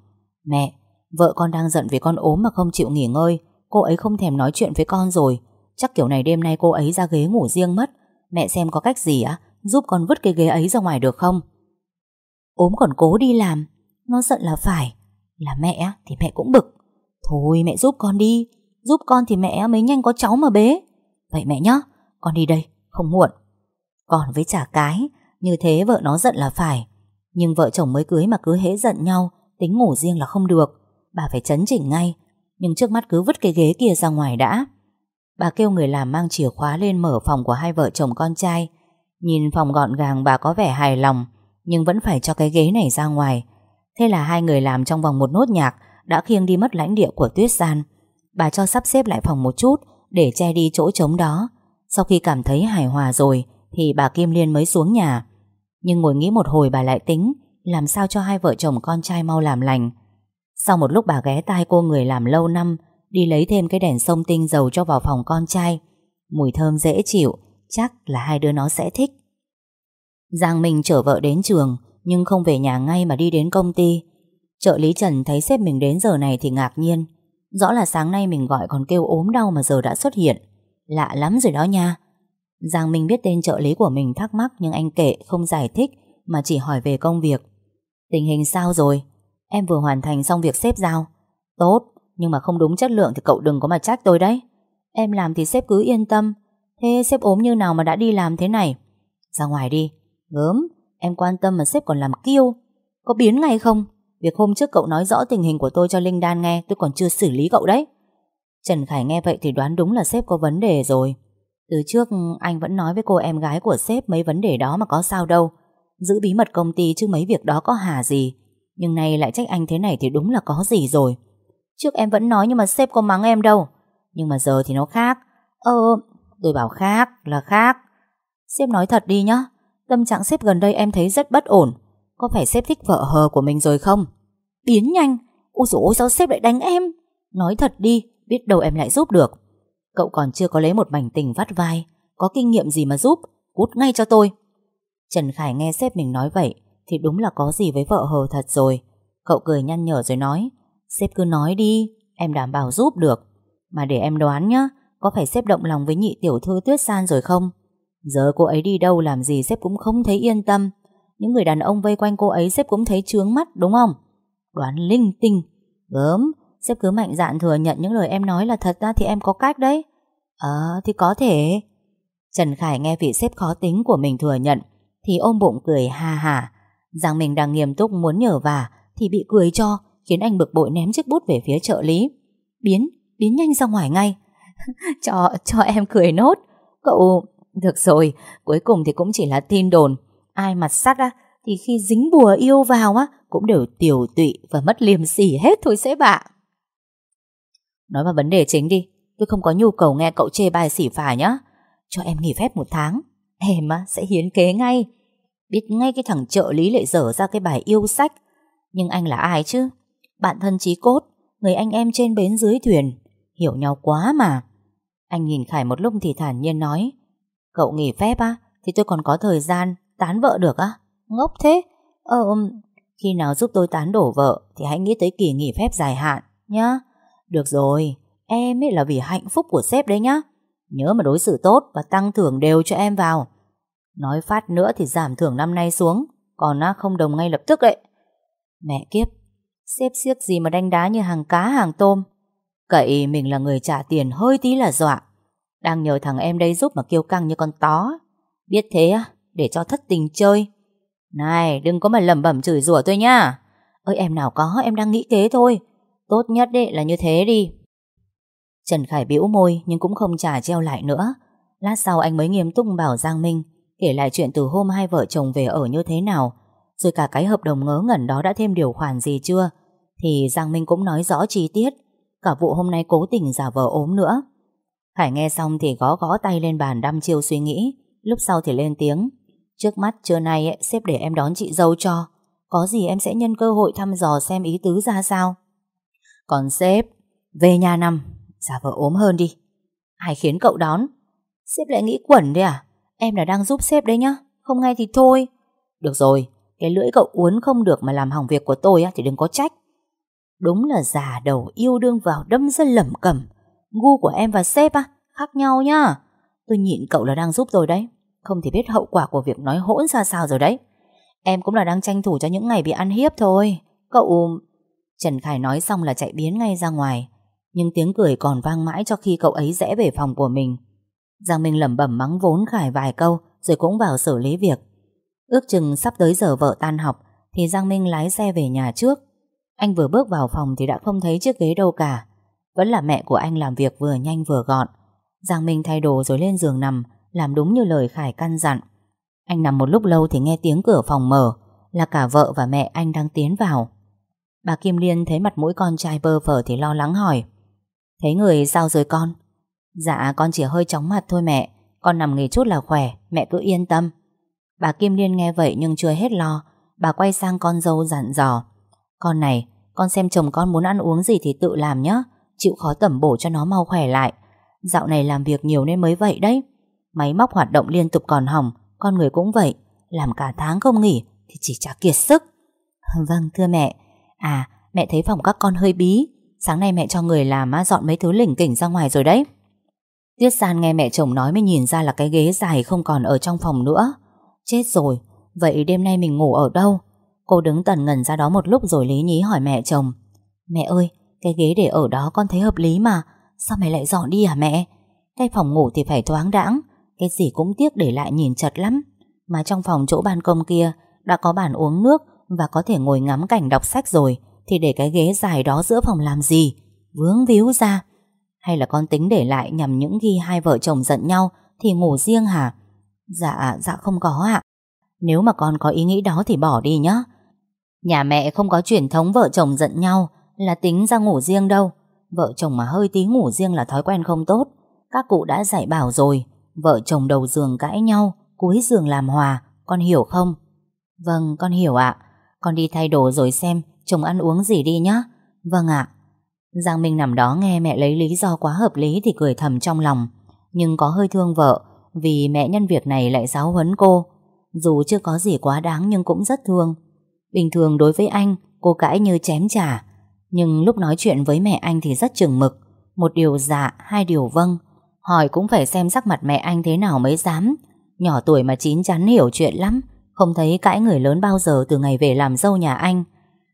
Mẹ, vợ con đang giận vì con ốm mà không chịu nghỉ ngơi. Cô ấy không thèm nói chuyện với con rồi. Chắc kiểu này đêm nay cô ấy ra ghế ngủ riêng mất. Mẹ xem có cách gì á Giúp con vứt cái ghế ấy ra ngoài được không? Ốm còn cố đi làm. Nó giận là phải. Là mẹ thì mẹ cũng bực. Thôi mẹ giúp con đi. Giúp con thì mẹ mới nhanh có cháu mà bế. Vậy mẹ nhá Con đi đây không muộn. Còn với trả cái Như thế vợ nó giận là phải. Nhưng vợ chồng mới cưới mà cứ hễ giận nhau, Tính ngủ riêng là không được. Bà phải chấn chỉnh ngay. Nhưng trước mắt cứ vứt cái ghế kia ra ngoài đã. Bà kêu người làm mang chìa khóa lên mở phòng của hai vợ chồng con trai. Nhìn phòng gọn gàng, bà có vẻ hài lòng, Nhưng vẫn phải cho cái ghế này ra ngoài. Thế là hai người làm trong vòng một nốt nhạc, Đã khiêng đi mất lãnh địa của Tuyết Gian Bà cho sắp xếp lại phòng một chút, Để che đi chỗ trống đó. Sau khi cảm thấy hài hòa rồi, Thì bà Kim Liên mới xuống nhà. Nhưng ngồi nghĩ một hồi bà lại tính, Làm sao cho hai vợ chồng con trai mau làm lành. Sau một lúc bà ghé tai cô người làm lâu năm, Đi lấy thêm cái đèn sông tinh dầu cho vào phòng con trai. Mùi thơm dễ chịu, Chắc là hai đứa nó sẽ thích. Giang Minh chở vợ đến trường, Nhưng không về nhà ngay mà đi đến công ty. Trợ lý Trần thấy sếp mình đến giờ này thì ngạc nhiên. Rõ là sáng nay mình gọi còn kêu ốm đau mà giờ đã xuất hiện. Lạ lắm rồi đó nha. Giang Minh biết tên trợ lý của mình thắc mắc Nhưng anh kệ không giải thích Mà chỉ hỏi về công việc. Tình hình sao rồi? Em vừa hoàn thành xong việc xếp giao. Tốt, nhưng mà không đúng chất lượng thì cậu đừng có mà trách tôi đấy. Em làm thì sếp cứ yên tâm. Thế sếp ốm như nào mà đã đi làm thế này? Ra ngoài đi. Gớm, Em quan tâm mà sếp còn làm kiêu. Có biến ngay không? Việc hôm trước cậu nói rõ tình hình của tôi cho Linh Đan nghe, Tôi còn chưa xử lý cậu đấy. Trần Khải nghe vậy thì đoán đúng là sếp có vấn đề rồi. Từ trước, anh vẫn nói với cô em gái của sếp Mấy vấn đề đó mà có sao đâu. Giữ bí mật công ty chứ mấy việc đó có hà gì. Nhưng nay lại trách anh thế này thì đúng là có gì rồi. Trước em vẫn nói nhưng mà sếp có mắng em đâu. Nhưng mà giờ thì nó khác. Ờ tôi bảo khác là khác. Sếp nói thật đi nhá. Tâm trạng sếp gần đây em thấy rất bất ổn. Có phải sếp thích vợ hờ của mình rồi không? Biến nhanh. Ôi dồi ôi, sao sếp lại đánh em? Nói thật đi, biết đâu em lại giúp được. Cậu còn chưa có lấy một mảnh tình vắt vai. Có kinh nghiệm gì mà giúp? Cút ngay cho tôi. Trần Khải nghe sếp mình nói vậy Thì đúng là có gì với vợ hờ thật rồi. Cậu cười nhăn nhở rồi nói, Sếp cứ nói đi, Em đảm bảo giúp được. Mà để em đoán nhá, Có phải sếp động lòng với nhị tiểu thư tuyết san rồi không? Giờ cô ấy đi đâu làm gì sếp cũng không thấy yên tâm. Những người đàn ông vây quanh cô ấy sếp cũng thấy trướng mắt, đúng không? Đoán linh tinh. Gớm Sếp cứ mạnh dạn thừa nhận những lời em nói là thật ra thì em có cách đấy. Ờ thì có thể. Trần Khải nghe vị sếp khó tính của mình thừa nhận Thì ôm bụng cười ha hà, Rằng mình đang nghiêm túc muốn nhờ vả Thì bị cười cho Khiến anh bực bội ném chiếc bút về phía trợ lý. Biến, biến nhanh ra ngoài ngay. Cho, cho em cười nốt. Cậu, được rồi Cuối cùng thì cũng chỉ là tin đồn. Ai mặt sắt á Thì khi dính bùa yêu vào á Cũng đều tiểu tụy và mất liềm sỉ hết thôi sếp ạ. Nói vào vấn đề chính đi Tôi không có nhu cầu nghe cậu chê bai xỉ phả nhá. Cho em nghỉ phép một tháng Em á, sẽ hiến kế ngay. Biết ngay cái thằng trợ lý lại dở ra cái bài yêu sách. Nhưng anh là ai chứ? Bạn thân chí cốt Người anh em trên bến dưới thuyền. Hiểu nhau quá mà. Anh nhìn Khải một lúc thì thản nhiên nói Cậu nghỉ phép á Thì tôi còn có thời gian tán vợ được á. Ngốc thế. Ờ Khi nào giúp tôi tán đổ vợ Thì hãy nghĩ tới kỳ nghỉ phép dài hạn nhá. Được rồi, Em ấy là vì hạnh phúc của sếp đấy nhá. Nhớ mà đối xử tốt Và tăng thưởng đều cho em vào. Nói phát nữa thì giảm thưởng năm nay xuống, Còn nó không đồng ngay lập tức đấy Mẹ kiếp Xếp xiếc gì mà đánh đá như hàng cá, hàng tôm. Cậy mình là người trả tiền hơi tí là dọa. Đang nhờ thằng em đây giúp mà kêu căng như con tó. Biết thế á, Để cho thất tình chơi. Này, đừng có mà lẩm bẩm chửi rủa tôi nha Ơi, em nào có, em đang nghĩ kế thôi. Tốt nhất ấy là như thế đi. Trần Khải bĩu môi Nhưng cũng không trả treo lại nữa. Lát sau anh mới nghiêm túc bảo Giang Minh Kể lại chuyện từ hôm hai vợ chồng về ở như thế nào Rồi cả cái hợp đồng ngớ ngẩn đó đã thêm điều khoản gì chưa Thì Giang Minh cũng nói rõ chi tiết. Cả vụ hôm nay cố tình giả vờ ốm nữa. Khải nghe xong thì gõ gõ tay lên bàn đăm chiêu suy nghĩ Lúc sau thì lên tiếng. Trước mắt trưa nay ấy, sếp để em đón chị dâu cho Có gì em sẽ nhân cơ hội thăm dò xem ý tứ ra sao? Còn sếp Về nhà nằm Giả vờ ốm hơn đi. Ai khiến cậu đón? Sếp lại nghĩ quẩn đấy à? Em là đang giúp sếp đấy nhá Không nghe thì thôi. Được rồi Cái lưỡi cậu uốn không được mà làm hỏng việc của tôi á, thì đừng có trách. Đúng là già đầu yêu đương vào đâm ra lẩm cẩm. Gu của em và sếp á Khác nhau nhá. Tôi nhịn cậu là đang giúp tôi đấy Không thì biết hậu quả của việc nói hỗn ra sao rồi đấy. Em cũng là đang tranh thủ cho những ngày bị ăn hiếp thôi. Cậu... Trần Khải nói xong là chạy biến ngay ra ngoài. Nhưng tiếng cười còn vang mãi cho khi cậu ấy rẽ về phòng của mình. Giang Minh lẩm bẩm mắng vốn Khải vài câu, Rồi cũng vào xử lý việc. Ước chừng sắp tới giờ vợ tan học, Thì Giang Minh lái xe về nhà trước. Anh vừa bước vào phòng thì đã không thấy chiếc ghế đâu cả. Vẫn là mẹ của anh làm việc vừa nhanh vừa gọn. Giang Minh thay đồ rồi lên giường nằm, Làm đúng như lời Khải căn dặn. Anh nằm một lúc lâu thì nghe tiếng cửa phòng mở, Là cả vợ và mẹ anh đang tiến vào. Bà Kim Liên thấy mặt mũi con trai bơ phở thì lo lắng hỏi. Thấy người sao rồi con? Dạ con chỉ hơi chóng mặt thôi mẹ. Con nằm nghỉ chút là khỏe, Mẹ cứ yên tâm. Bà Kim Liên nghe vậy nhưng chưa hết lo. Bà quay sang con dâu dặn dò. Con này, Con xem chồng con muốn ăn uống gì thì tự làm nhé Chịu khó tẩm bổ cho nó mau khỏe lại. Dạo này làm việc nhiều nên mới vậy đấy. Máy móc hoạt động liên tục còn hỏng, Con người cũng vậy. Làm cả tháng không nghỉ Thì chỉ chả kiệt sức. Vâng thưa mẹ. À mẹ thấy phòng các con hơi bí Sáng nay mẹ cho người làm dọn mấy thứ lỉnh kỉnh ra ngoài rồi đấy Tiết San nghe mẹ chồng nói mới nhìn ra là cái ghế dài không còn ở trong phòng nữa. Chết rồi, vậy đêm nay mình ngủ ở đâu? Cô đứng tần ngần ra đó một lúc rồi lý nhí hỏi mẹ chồng. Mẹ ơi, cái ghế để ở đó con thấy hợp lý mà. Sao mẹ lại dọn đi hả mẹ? Cái phòng ngủ thì phải thoáng đãng, cái gì cũng tiếc để lại nhìn chật lắm. Mà trong phòng chỗ ban công kia đã có bàn uống nước và có thể ngồi ngắm cảnh đọc sách rồi, thì để cái ghế dài đó giữa phòng làm gì? Vướng víu ra. Hay là con tính để lại nhằm những khi hai vợ chồng giận nhau Thì ngủ riêng hả? Dạ dạ không có ạ. Nếu mà con có ý nghĩ đó thì bỏ đi nhé Nhà mẹ không có truyền thống vợ chồng giận nhau Là tính ra ngủ riêng đâu. Vợ chồng mà hơi tí ngủ riêng là thói quen không tốt. Các cụ đã dạy bảo rồi Vợ chồng đầu giường cãi nhau Cuối giường làm hòa Con hiểu không? Vâng con hiểu ạ. Con đi thay đồ rồi xem Chồng ăn uống gì đi nhá Vâng ạ Giang Minh nằm đó nghe mẹ lấy lý do quá hợp lý thì cười thầm trong lòng. Nhưng có hơi thương vợ vì mẹ nhân việc này lại giáo huấn cô. Dù chưa có gì quá đáng nhưng cũng rất thương. Bình thường đối với anh, cô cãi như chém trả. Nhưng lúc nói chuyện với mẹ anh thì rất chừng mực. Một điều dạ, hai điều vâng. Hỏi cũng phải xem sắc mặt mẹ anh thế nào mới dám. Nhỏ tuổi mà chín chắn hiểu chuyện lắm. Không thấy cãi người lớn bao giờ từ ngày về làm dâu nhà anh.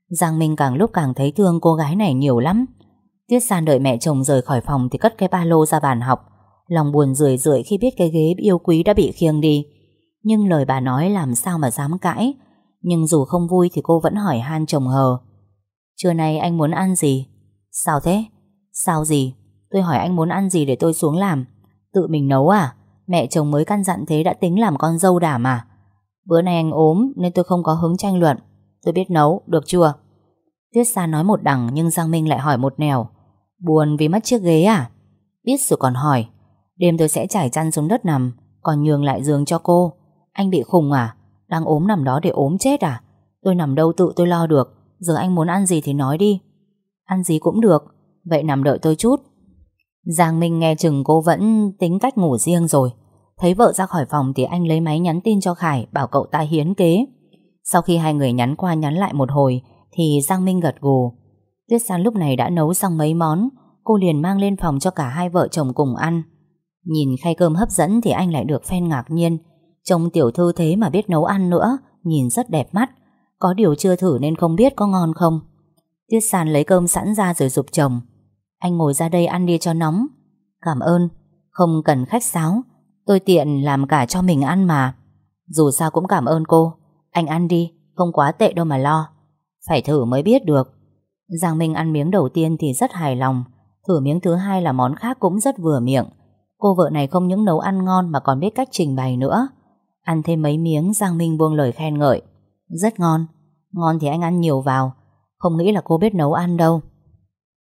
Giang Minh càng lúc càng thấy thương cô gái này nhiều lắm. Tiết San đợi mẹ chồng rời khỏi phòng thì cất cái ba lô ra bàn học. Lòng buồn rười rượi khi biết cái ghế yêu quý đã bị khiêng đi. Nhưng lời bà nói làm sao mà dám cãi. Nhưng dù không vui thì cô vẫn hỏi han chồng hờ. Trưa nay anh muốn ăn gì? Sao thế? Sao gì? Tôi hỏi anh muốn ăn gì để tôi xuống làm Tự mình nấu à? Mẹ chồng mới căn dặn thế đã tính làm con dâu đảm à? Bữa nay anh ốm nên tôi không có hứng tranh luận. Tôi biết nấu, được chưa? Tuyết Sa nói một đằng nhưng Giang Minh lại hỏi một nẻo. Buồn vì mất chiếc ghế à? Biết rồi còn hỏi. Đêm tôi sẽ trải chăn xuống đất nằm Còn nhường lại giường cho cô. Anh bị khùng à? Đang ốm nằm đó để ốm chết à? Tôi nằm đâu tự tôi lo được. Giờ anh muốn ăn gì thì nói đi. Ăn gì cũng được. Vậy nằm đợi tôi chút. Giang Minh nghe chừng cô vẫn tính cách ngủ riêng rồi. Thấy vợ ra khỏi phòng thì anh lấy máy nhắn tin cho Khải bảo cậu ta hiến kế. Sau khi hai người nhắn qua nhắn lại một hồi thì Giang Minh gật gù. Tuyết San lúc này đã nấu xong mấy món, cô liền mang lên phòng cho cả hai vợ chồng cùng ăn. Nhìn khay cơm hấp dẫn thì anh lại được phen ngạc nhiên. Trông tiểu thư thế mà biết nấu ăn nữa, nhìn rất đẹp mắt. Có điều chưa thử nên không biết có ngon không. Tuyết San lấy cơm sẵn ra rồi dục chồng. Anh ngồi ra đây ăn đi cho nóng. Cảm ơn, không cần khách sáo. Tôi tiện làm cả cho mình ăn mà. Dù sao cũng cảm ơn cô. Anh ăn đi, không quá tệ đâu mà lo. Phải thử mới biết được. Giang Minh ăn miếng đầu tiên thì rất hài lòng. Thử miếng thứ hai là món khác cũng rất vừa miệng. Cô vợ này không những nấu ăn ngon mà còn biết cách trình bày nữa. Ăn thêm mấy miếng Giang Minh buông lời khen ngợi. Rất ngon. Ngon thì anh ăn nhiều vào. Không nghĩ là cô biết nấu ăn đâu.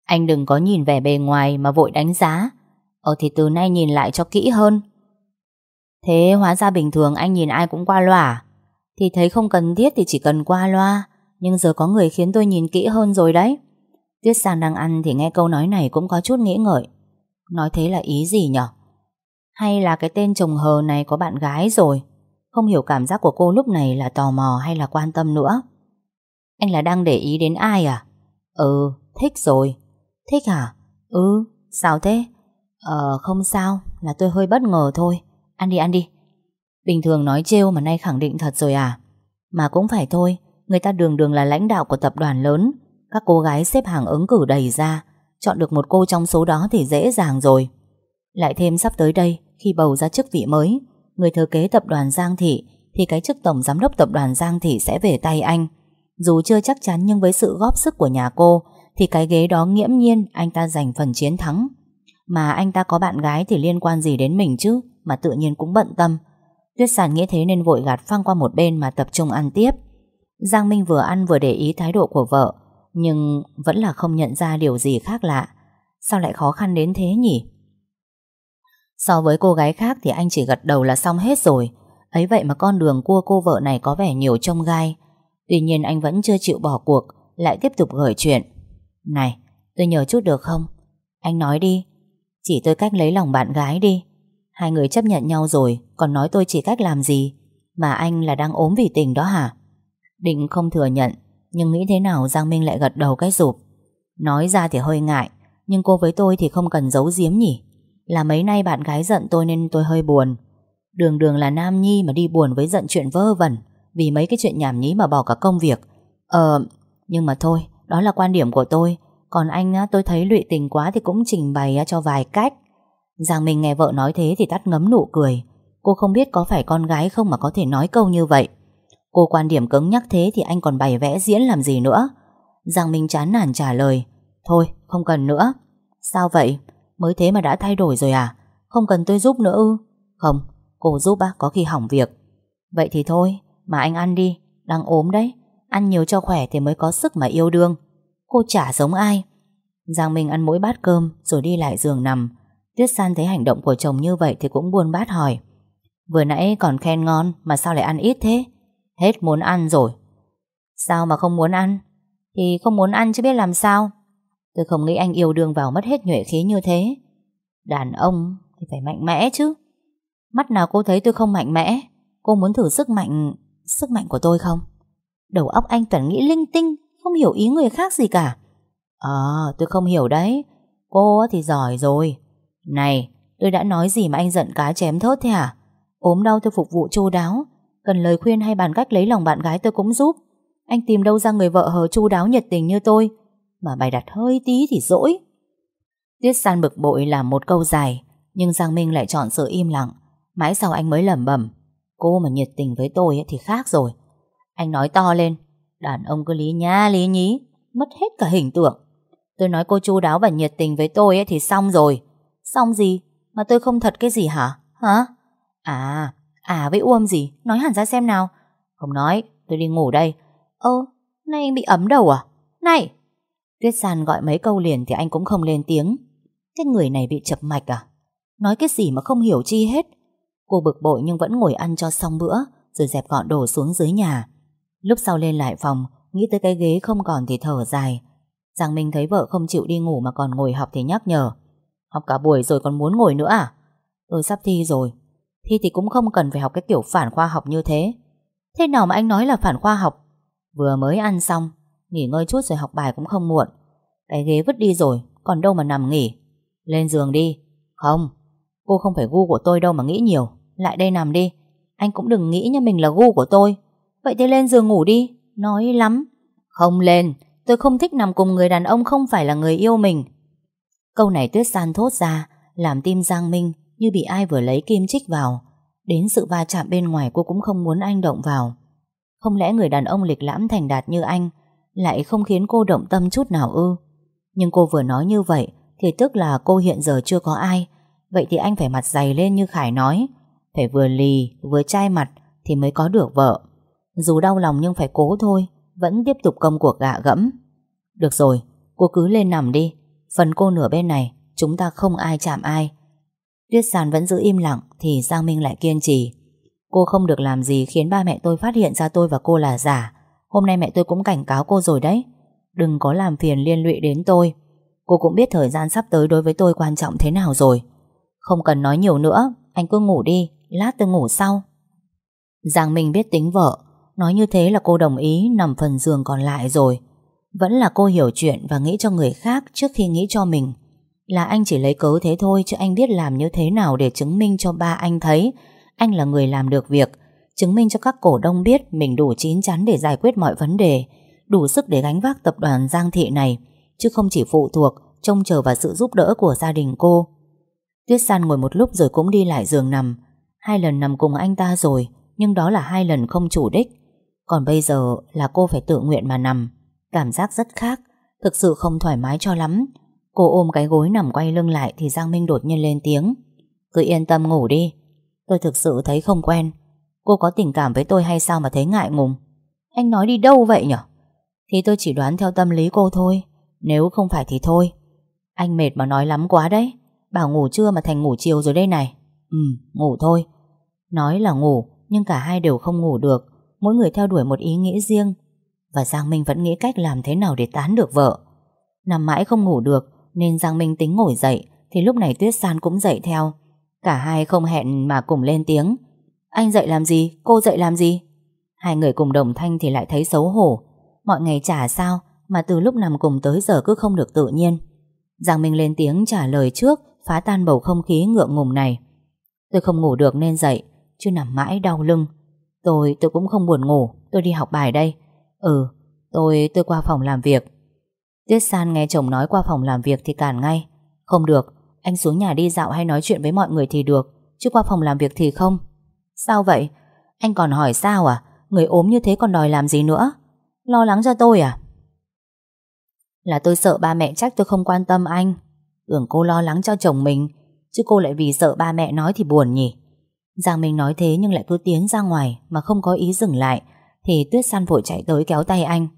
Anh đừng có nhìn vẻ bề ngoài mà vội đánh giá. Ờ thì từ nay nhìn lại cho kỹ hơn. Thế hóa ra bình thường anh nhìn ai cũng qua loa? À? Thì thấy không cần thiết thì chỉ cần qua loa Nhưng giờ có người khiến tôi nhìn kỹ hơn rồi đấy Tuyết Sang đang ăn thì nghe câu nói này cũng có chút nghĩ ngợi Nói thế là ý gì nhở? Hay là cái tên chồng hờ này có bạn gái rồi Không hiểu cảm giác của cô lúc này là tò mò hay là quan tâm nữa Anh là đang để ý đến ai à? Ừ, thích rồi Thích à? Ừ, sao thế? Ờ, không sao, là tôi hơi bất ngờ thôi Ăn đi ăn đi. Bình thường nói trêu mà nay khẳng định thật rồi à? Mà cũng phải thôi, Người ta đường đường là lãnh đạo của tập đoàn lớn. Các cô gái xếp hàng ứng cử đầy ra, Chọn được một cô trong số đó thì dễ dàng rồi. Lại thêm sắp tới đây, Khi bầu ra chức vị mới, Người thừa kế tập đoàn Giang Thị Thì cái chức tổng giám đốc tập đoàn Giang Thị sẽ về tay anh. Dù chưa chắc chắn nhưng với sự góp sức của nhà cô Thì cái ghế đó nghiễm nhiên Anh ta giành phần chiến thắng. Mà anh ta có bạn gái thì liên quan gì đến mình chứ? Mà tự nhiên cũng bận tâm. Tuyết Sàn nghĩ thế nên vội gạt phăng qua một bên mà tập trung ăn tiếp. Giang Minh vừa ăn vừa để ý thái độ của vợ, nhưng vẫn là không nhận ra điều gì khác lạ. Sao lại khó khăn đến thế nhỉ? So với cô gái khác thì anh chỉ gật đầu là xong hết rồi. Ấy vậy mà con đường cua cô vợ này có vẻ nhiều trông gai. Tuy nhiên anh vẫn chưa chịu bỏ cuộc, lại tiếp tục gửi chuyện. Này, tôi nhờ chút được không? Anh nói đi, chỉ tôi cách lấy lòng bạn gái đi. Hai người chấp nhận nhau rồi Còn nói tôi chỉ cách làm gì? Mà anh là đang ốm vì tình đó hả? Định không thừa nhận Nhưng nghĩ thế nào Giang Minh lại gật đầu cái rụp. Nói ra thì hơi ngại Nhưng cô với tôi thì không cần giấu giếm nhỉ. Là mấy nay bạn gái giận tôi nên tôi hơi buồn. Đường đường là nam nhi mà đi buồn với giận chuyện vơ vẩn Vì mấy cái chuyện nhảm nhí mà bỏ cả công việc. Ờ Nhưng mà thôi Đó là quan điểm của tôi. Còn anh á, tôi thấy lụy tình quá thì cũng trình bày cho vài cách. Giang Minh nghe vợ nói thế thì tắt ngấm nụ cười. Cô không biết có phải con gái không mà có thể nói câu như vậy. Cô quan điểm cứng nhắc thế thì anh còn bày vẽ diễn làm gì nữa. Giang Minh chán nản trả lời. Thôi, không cần nữa. Sao vậy? Mới thế mà đã thay đổi rồi à? Không cần tôi giúp nữa ư? Không, cô giúp á, có khi hỏng việc. Vậy thì thôi, mà anh ăn đi, đang ốm đấy. Ăn nhiều cho khỏe thì mới có sức mà yêu đương. Cô chả giống ai. Giang Minh ăn mỗi bát cơm rồi đi lại giường nằm. Tuyết San thấy hành động của chồng như vậy thì cũng buồn bát hỏi. Vừa nãy còn khen ngon mà sao lại ăn ít thế? Hết muốn ăn rồi. Sao mà không muốn ăn? Thì không muốn ăn chứ biết làm sao. Tôi không nghĩ anh yêu đương vào mất hết nhuệ khí như thế. Đàn ông thì phải mạnh mẽ chứ. Mắt nào cô thấy tôi không mạnh mẽ? Cô muốn thử sức mạnh, sức mạnh của tôi không? Đầu óc anh toàn nghĩ linh tinh, không hiểu ý người khác gì cả. Ờ, tôi không hiểu đấy. Cô thì giỏi rồi. Này, tôi đã nói gì mà anh giận cá chém thớt thế hả? Ốm đau tôi phục vụ chu đáo. Cần lời khuyên hay bàn cách lấy lòng bạn gái tôi cũng giúp. Anh tìm đâu ra người vợ hờ chu đáo nhiệt tình như tôi. Mà bài đặt hơi tí thì dỗi. Tuyết san bực bội làm một câu dài. Nhưng Giang Minh lại chọn sự im lặng. Mãi sau anh mới lẩm bẩm. Cô mà nhiệt tình với tôi thì khác rồi. Anh nói to lên. Đàn ông cứ lý nhá lý nhí. mất hết cả hình tượng. Tôi nói cô chu đáo và nhiệt tình với tôi thì xong rồi. Xong gì? Mà tôi không thật cái gì hả? Hả? À, à với Uông gì? Nói hẳn ra xem nào. Không nói, tôi đi ngủ đây. Ơ, nay anh bị ấm đầu à? Này! Tuyết San gọi mấy câu liền thì anh cũng không lên tiếng. Cái người này bị chập mạch à? Nói cái gì mà không hiểu chi hết. Cô bực bội nhưng vẫn ngồi ăn cho xong bữa rồi dẹp gọn đồ xuống dưới nhà. Lúc sau lên lại phòng, nghĩ tới cái ghế không còn thì thở dài. Giang Minh thấy vợ không chịu đi ngủ mà còn ngồi học thì nhắc nhở. Học cả buổi rồi còn muốn ngồi nữa à? Tôi sắp thi rồi. Thi thì cũng không cần phải học cái kiểu phản khoa học như thế. Thế nào mà anh nói là phản khoa học? Vừa mới ăn xong, nghỉ ngơi chút rồi học bài cũng không muộn. Cái ghế vứt đi rồi, còn đâu mà nằm nghỉ. Lên giường đi. Không, cô không phải gu của tôi đâu mà nghĩ nhiều. Lại đây nằm đi. Anh cũng đừng nghĩ nha mình là gu của tôi. Vậy thì lên giường ngủ đi. Nói lắm. Không lên, tôi không thích nằm cùng người đàn ông không phải là người yêu mình. Câu này Tuyết San thốt ra, làm tim Giang Minh như bị ai vừa lấy kim chích vào. Đến sự va chạm bên ngoài cô cũng không muốn anh động vào. Không lẽ người đàn ông lịch lãm thành đạt như anh lại không khiến cô động tâm chút nào ư? Nhưng cô vừa nói như vậy thì tức là cô hiện giờ chưa có ai. Vậy thì anh phải mặt dày lên như Khải nói. Phải vừa lì, vừa chai mặt thì mới có được vợ. Dù đau lòng nhưng phải cố thôi, vẫn tiếp tục công cuộc gạ gẫm. Được rồi, cô cứ lên nằm đi. Phần cô nửa bên này, chúng ta không ai chạm ai. Tuyết Sàn vẫn giữ im lặng thì Giang Minh lại kiên trì. Cô không được làm gì khiến ba mẹ tôi phát hiện ra tôi và cô là giả. Hôm nay mẹ tôi cũng cảnh cáo cô rồi đấy. Đừng có làm phiền liên lụy đến tôi. Cô cũng biết thời gian sắp tới đối với tôi quan trọng thế nào rồi. Không cần nói nhiều nữa, anh cứ ngủ đi, lát tôi ngủ sau. Giang Minh biết tính vợ, nói như thế là cô đồng ý nằm phần giường còn lại rồi. Vẫn là cô hiểu chuyện và nghĩ cho người khác trước khi nghĩ cho mình. Là anh chỉ lấy cớ thế thôi chứ anh biết làm như thế nào để chứng minh cho ba anh thấy anh là người làm được việc, chứng minh cho các cổ đông biết mình đủ chín chắn để giải quyết mọi vấn đề, đủ sức để gánh vác tập đoàn Giang Thị này, chứ không chỉ phụ thuộc, trông chờ vào sự giúp đỡ của gia đình cô. Tuyết San ngồi một lúc rồi cũng đi lại giường nằm. Hai lần nằm cùng anh ta rồi, nhưng đó là hai lần không chủ đích. Còn bây giờ là cô phải tự nguyện mà nằm. Cảm giác rất khác, thực sự không thoải mái cho lắm. Cô ôm cái gối nằm quay lưng lại thì Giang Minh đột nhiên lên tiếng. Cứ yên tâm ngủ đi. Tôi thực sự thấy không quen. Cô có tình cảm với tôi hay sao mà thấy ngại ngùng? Anh nói đi đâu vậy nhở? Thì tôi chỉ đoán theo tâm lý cô thôi. Nếu không phải thì thôi. Anh mệt mà nói lắm quá đấy. Bảo ngủ trưa mà thành ngủ chiều rồi đây này. Ừ, ngủ thôi. Nói là ngủ, nhưng cả hai đều không ngủ được. Mỗi người theo đuổi một ý nghĩ riêng. Và Giang Minh vẫn nghĩ cách làm thế nào để tán được vợ. Nằm mãi không ngủ được, nên Giang Minh tính ngồi dậy, thì lúc này Tuyết San cũng dậy theo. Cả hai không hẹn mà cùng lên tiếng. Anh dậy làm gì? Cô dậy làm gì? Hai người cùng đồng thanh thì lại thấy xấu hổ. Mọi ngày chả sao, mà từ lúc nằm cùng tới giờ cứ không được tự nhiên. Giang Minh lên tiếng trả lời trước, phá tan bầu không khí ngượng ngùng này. Tôi không ngủ được nên dậy, chứ nằm mãi đau lưng. Tôi, tôi cũng không buồn ngủ, tôi đi học bài đây. Ừ, tôi, tôi qua phòng làm việc. Tiết San nghe chồng nói qua phòng làm việc thì cản ngay. Không được, anh xuống nhà đi dạo hay nói chuyện với mọi người thì được, chứ qua phòng làm việc thì không. Sao vậy? Anh còn hỏi sao à? Người ốm như thế còn đòi làm gì nữa? Lo lắng cho tôi à? Là tôi sợ ba mẹ trách tôi không quan tâm anh. Tưởng cô lo lắng cho chồng mình, chứ cô lại vì sợ ba mẹ nói thì buồn nhỉ. Giang Minh nói thế nhưng lại cứ tiến ra ngoài mà không có ý dừng lại, thì Tuyết San vội chạy tới kéo tay anh.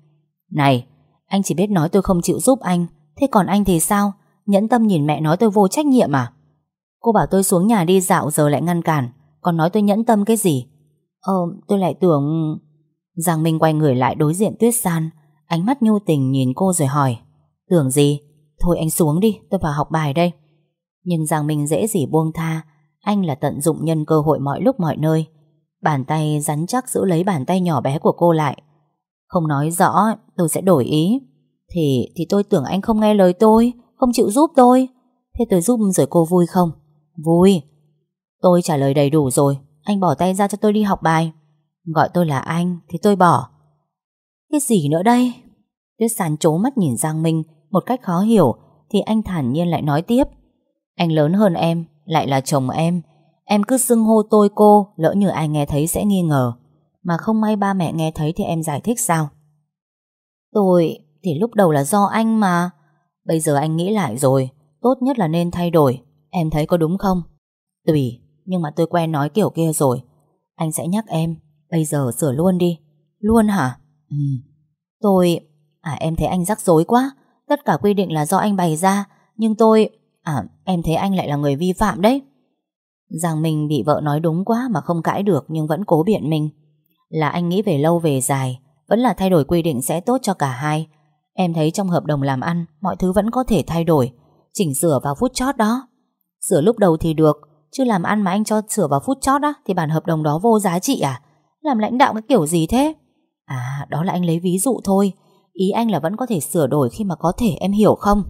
Này, anh chỉ biết nói tôi không chịu giúp anh, thế còn anh thì sao? Nhẫn tâm nhìn mẹ nói tôi vô trách nhiệm à? Cô bảo tôi xuống nhà đi dạo giờ lại ngăn cản, còn nói tôi nhẫn tâm cái gì? Ờ, tôi lại tưởng... Giang Minh quay người lại đối diện Tuyết San, ánh mắt nhu tình nhìn cô rồi hỏi. Tưởng gì? Thôi anh xuống đi, tôi vào học bài đây. Nhưng Giang Minh dễ gì buông tha, anh là tận dụng nhân cơ hội mọi lúc mọi nơi. Bàn tay rắn chắc giữ lấy bàn tay nhỏ bé của cô lại. Không nói rõ, tôi sẽ đổi ý. Thì thì tôi tưởng anh không nghe lời tôi, không chịu giúp tôi. Thế tôi giúp rồi cô vui không? Vui. Tôi trả lời đầy đủ rồi, anh bỏ tay ra cho tôi đi học bài. Gọi tôi là anh thì tôi bỏ. Cái gì nữa đây? Tuyết sàn trố mắt nhìn Giang Minh một cách khó hiểu thì anh thản nhiên lại nói tiếp. Anh lớn hơn em, lại là chồng em. Em cứ xưng hô tôi cô, lỡ như ai nghe thấy sẽ nghi ngờ. Mà không may ba mẹ nghe thấy thì em giải thích sao? Tôi, Thì lúc đầu là do anh mà. Bây giờ anh nghĩ lại rồi Tốt nhất là nên thay đổi. Em thấy có đúng không? Tùy Nhưng mà tôi quen nói kiểu kia rồi. Anh sẽ nhắc em Bây giờ sửa luôn đi. Luôn hả? Ừ. Tôi À em thấy anh rắc rối quá. Tất cả quy định là do anh bày ra Nhưng tôi À em thấy anh lại là người vi phạm đấy. Giang Minh bị vợ nói đúng quá Mà không cãi được nhưng vẫn cố biện mình. Là anh nghĩ về lâu về dài, Vẫn là thay đổi quy định sẽ tốt cho cả hai. Em thấy trong hợp đồng làm ăn, Mọi thứ vẫn có thể thay đổi. Chỉnh sửa vào phút chót đó. Sửa lúc đầu thì được, Chứ làm ăn mà anh cho sửa vào phút chót á, Thì bản hợp đồng đó vô giá trị à? Làm lãnh đạo cái kiểu gì thế? À đó là anh lấy ví dụ thôi. Ý anh là vẫn có thể sửa đổi khi mà có thể, em hiểu không?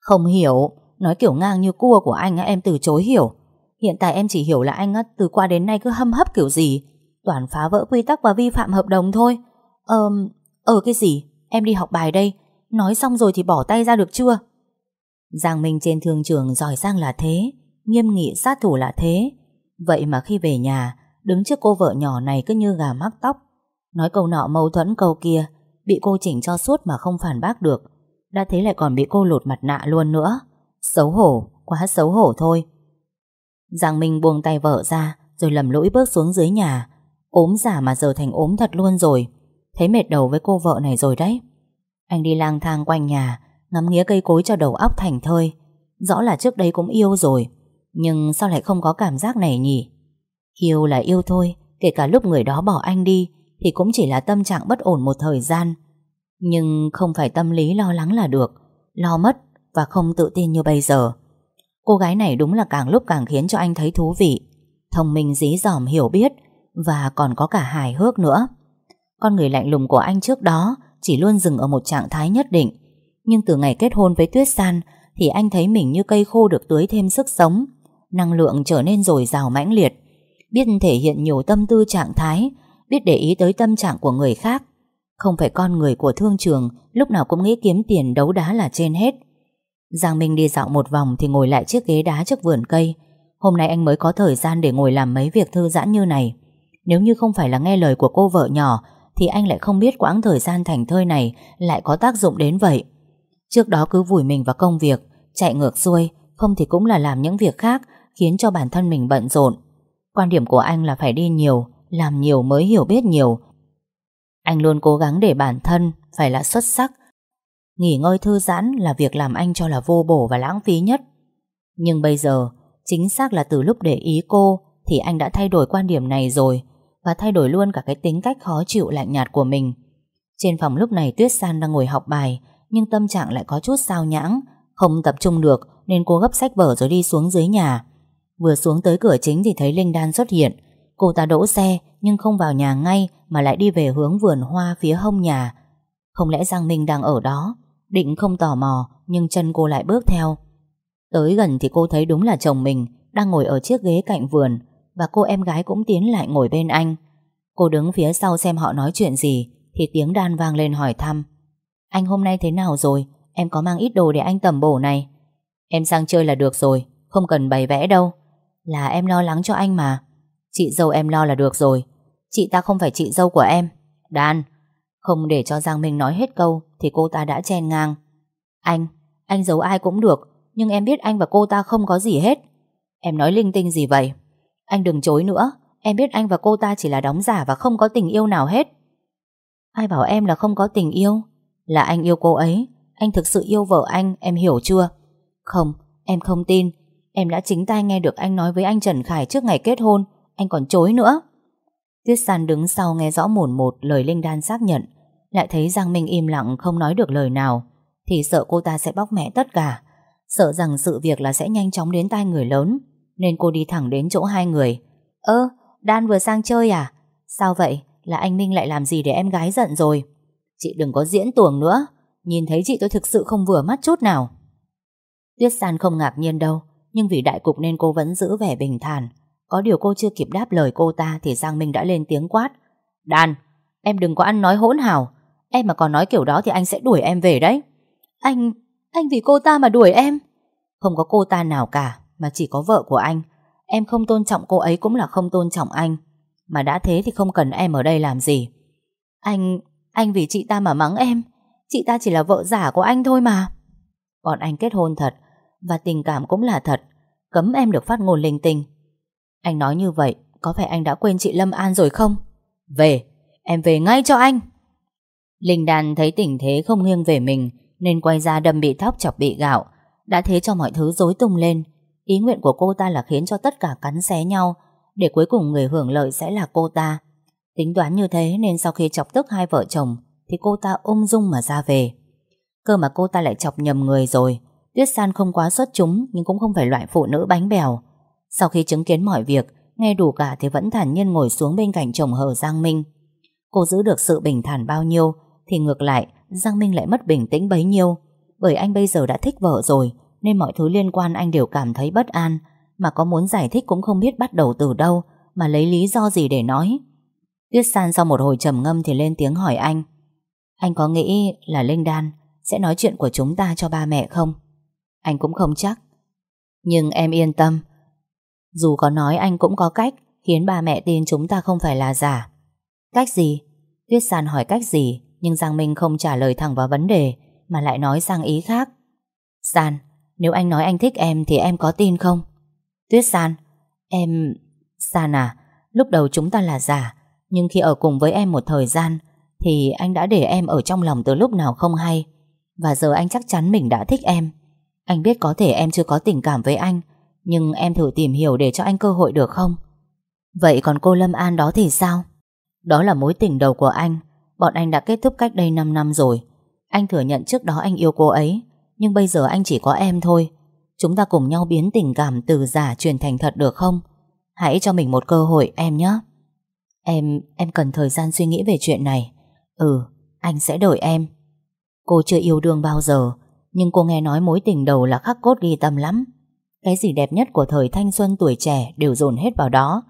Không hiểu. Nói kiểu ngang như cua của anh em từ chối hiểu. Hiện tại em chỉ hiểu là anh từ qua đến nay cứ hâm hấp kiểu gì. Toàn phá vỡ quy tắc và vi phạm hợp đồng thôi. Ờ, ờ cái gì? Em đi học bài đây. Nói xong rồi thì bỏ tay ra được chưa? Giang Minh trên thương trường giỏi giang là thế Nghiêm nghị sát thủ là thế. Vậy mà khi về nhà Đứng trước cô vợ nhỏ này cứ như gà mắc tóc. Nói câu nọ mâu thuẫn câu kia Bị cô chỉnh cho suốt mà không phản bác được. Đã thế lại còn bị cô lột mặt nạ luôn nữa. Xấu hổ, quá xấu hổ thôi. Giang Minh buông tay vợ ra Rồi lầm lỗi bước xuống dưới nhà. Ốm giả mà giờ thành ốm thật luôn rồi. Thấy mệt đầu với cô vợ này rồi đấy. Anh đi lang thang quanh nhà Ngắm nghía cây cối cho đầu óc thành thơi. Rõ là trước đây cũng yêu rồi Nhưng sao lại không có cảm giác này nhỉ? Yêu là yêu thôi Kể cả lúc người đó bỏ anh đi Thì cũng chỉ là tâm trạng bất ổn một thời gian. Nhưng không phải tâm lý lo lắng là được Lo mất. Và không tự tin như bây giờ. Cô gái này đúng là càng lúc càng khiến cho anh thấy thú vị, Thông minh, dí dỏm, hiểu biết Và còn có cả hài hước nữa. Con người lạnh lùng của anh trước đó Chỉ luôn dừng ở một trạng thái nhất định, Nhưng từ ngày kết hôn với Tuyết San Thì anh thấy mình như cây khô được tưới thêm sức sống, Năng lượng trở nên dồi dào mãnh liệt, Biết thể hiện nhiều tâm tư trạng thái, Biết để ý tới tâm trạng của người khác. Không phải con người của thương trường Lúc nào cũng nghĩ kiếm tiền đấu đá là trên hết Giang Minh đi dạo một vòng Thì ngồi lại chiếc ghế đá trước vườn cây. Hôm nay anh mới có thời gian để ngồi làm mấy việc thư giãn như này. Nếu như không phải là nghe lời của cô vợ nhỏ, Thì anh lại không biết quãng thời gian thành thơi này Lại có tác dụng đến vậy. Trước đó cứ vùi mình vào công việc, Chạy ngược xuôi, Không thì cũng là làm những việc khác, Khiến cho bản thân mình bận rộn. Quan điểm của anh là phải đi nhiều, Làm nhiều mới hiểu biết nhiều. Anh luôn cố gắng để bản thân Phải là xuất sắc Nghỉ ngơi thư giãn là việc làm anh cho là vô bổ và lãng phí nhất. Nhưng bây giờ, Chính xác là từ lúc để ý cô Thì anh đã thay đổi quan điểm này rồi Và thay đổi luôn cả cái tính cách khó chịu lạnh nhạt của mình. Trên phòng lúc này Tuyết San đang ngồi học bài, Nhưng tâm trạng lại có chút sao nhãng, Không tập trung được Nên cô gấp sách vở rồi đi xuống dưới nhà. Vừa xuống tới cửa chính thì thấy Linh Đan xuất hiện. Cô ta đỗ xe Nhưng không vào nhà ngay Mà lại đi về hướng vườn hoa phía hông nhà. Không lẽ Giang Minh đang ở đó? Định không tò mò, Nhưng chân cô lại bước theo. Tới gần thì cô thấy đúng là chồng mình, Đang ngồi ở chiếc ghế cạnh vườn, Và cô em gái cũng tiến lại ngồi bên anh. Cô đứng phía sau xem họ nói chuyện gì, Thì tiếng đan vang lên hỏi thăm. Anh hôm nay thế nào rồi? Em có mang ít đồ để anh tầm bổ này. Em sang chơi là được rồi, Không cần bày vẽ đâu. Là em lo lắng cho anh mà. Chị dâu em lo là được rồi. Chị ta không phải chị dâu của em. Đan không để cho Giang Minh nói hết câu Thì cô ta đã chen ngang. Anh, anh giấu ai cũng được Nhưng em biết anh và cô ta không có gì hết. Em nói linh tinh gì vậy? Anh đừng chối nữa Em biết anh và cô ta chỉ là đóng giả và không có tình yêu nào hết. Ai bảo em là không có tình yêu? Là anh yêu cô ấy Anh thực sự yêu vợ anh Em hiểu chưa? Không em không tin. Em đã chính tay nghe được anh nói với anh Trần Khải trước ngày kết hôn Anh còn chối nữa. Tuyết San đứng sau nghe rõ mồn một lời Linh Đan xác nhận. Lại thấy Giang Minh im lặng không nói được lời nào. Thì sợ cô ta sẽ bóc mẽ tất cả. Sợ rằng sự việc là sẽ nhanh chóng đến tai người lớn Nên cô đi thẳng đến chỗ hai người. Ơ, Đan vừa sang chơi à? Sao vậy? Là anh Minh lại làm gì để em gái giận rồi? Chị đừng có diễn tuồng nữa. Nhìn thấy chị tôi thực sự không vừa mắt chút nào. Tuyết San không ngạc nhiên đâu Nhưng vì đại cục nên cô vẫn giữ vẻ bình thản. Có điều cô chưa kịp đáp lời cô ta Thì Giang Minh đã lên tiếng quát. Đàn, em đừng có ăn nói hỗn hào. Em mà còn nói kiểu đó thì anh sẽ đuổi em về đấy. Anh, anh vì cô ta mà đuổi em. Không có cô ta nào cả Mà chỉ có vợ của anh. Em không tôn trọng cô ấy cũng là không tôn trọng anh. Mà đã thế thì không cần em ở đây làm gì. Anh, Anh vì chị ta mà mắng em. Chị ta chỉ là vợ giả của anh thôi mà. Bọn anh kết hôn thật Và tình cảm cũng là thật. Cấm em được phát ngôn linh tinh. Anh nói như vậy, Có phải anh đã quên chị Lâm An rồi không? Về, Em về ngay cho anh. Linh Đan thấy tình thế không nghiêng về mình, Nên quay ra đâm bị thóc chọc bị gạo. Đã thế cho mọi thứ rối tung lên. Ý nguyện của cô ta là khiến cho tất cả cắn xé nhau, Để cuối cùng người hưởng lợi sẽ là cô ta. Tính toán như thế nên sau khi chọc tức hai vợ chồng, Thì cô ta ung dung mà ra về. Cơ mà cô ta lại chọc nhầm người rồi. Tuyết San không quá xuất chúng, Nhưng cũng không phải loại phụ nữ bánh bèo. Sau khi chứng kiến mọi việc, Nghe đủ cả thì vẫn thản nhiên ngồi xuống bên cạnh chồng hờ Giang Minh. Cô giữ được sự bình thản bao nhiêu, Thì ngược lại, Giang Minh lại mất bình tĩnh bấy nhiêu. Bởi anh bây giờ đã thích vợ rồi, Nên mọi thứ liên quan anh đều cảm thấy bất an. Mà có muốn giải thích cũng không biết bắt đầu từ đâu, Mà lấy lý do gì để nói. Tuyết San sau một hồi trầm ngâm thì lên tiếng hỏi anh. Anh có nghĩ là Linh Đan Sẽ nói chuyện của chúng ta cho ba mẹ không? Anh cũng không chắc. Nhưng em yên tâm dù có nói anh cũng có cách Khiến ba mẹ tin chúng ta không phải là giả Cách gì? Tuyết San hỏi cách gì Nhưng Giang Minh không trả lời thẳng vào vấn đề Mà lại nói sang ý khác San, nếu anh nói anh thích em Thì em có tin không? Tuyết San Em... San à Lúc đầu chúng ta là giả Nhưng khi ở cùng với em một thời gian Thì anh đã để em ở trong lòng từ lúc nào không hay Và giờ anh chắc chắn mình đã thích em Anh biết có thể em chưa có tình cảm với anh nhưng em thử tìm hiểu để cho anh cơ hội được không? Vậy còn cô Lâm An đó thì sao? Đó là mối tình đầu của anh. Bọn anh đã kết thúc cách đây 5 năm rồi. Anh thừa nhận trước đó anh yêu cô ấy. Nhưng bây giờ anh chỉ có em thôi. Chúng ta cùng nhau biến tình cảm từ giả chuyển thành thật được không? Hãy cho mình một cơ hội em nhé. Em, em cần thời gian suy nghĩ về chuyện này. Ừ, anh sẽ đợi em. Cô chưa yêu đương bao giờ Nhưng cô nghe nói mối tình đầu là khắc cốt ghi tâm lắm. Cái gì đẹp nhất của thời thanh xuân tuổi trẻ Đều dồn hết vào đó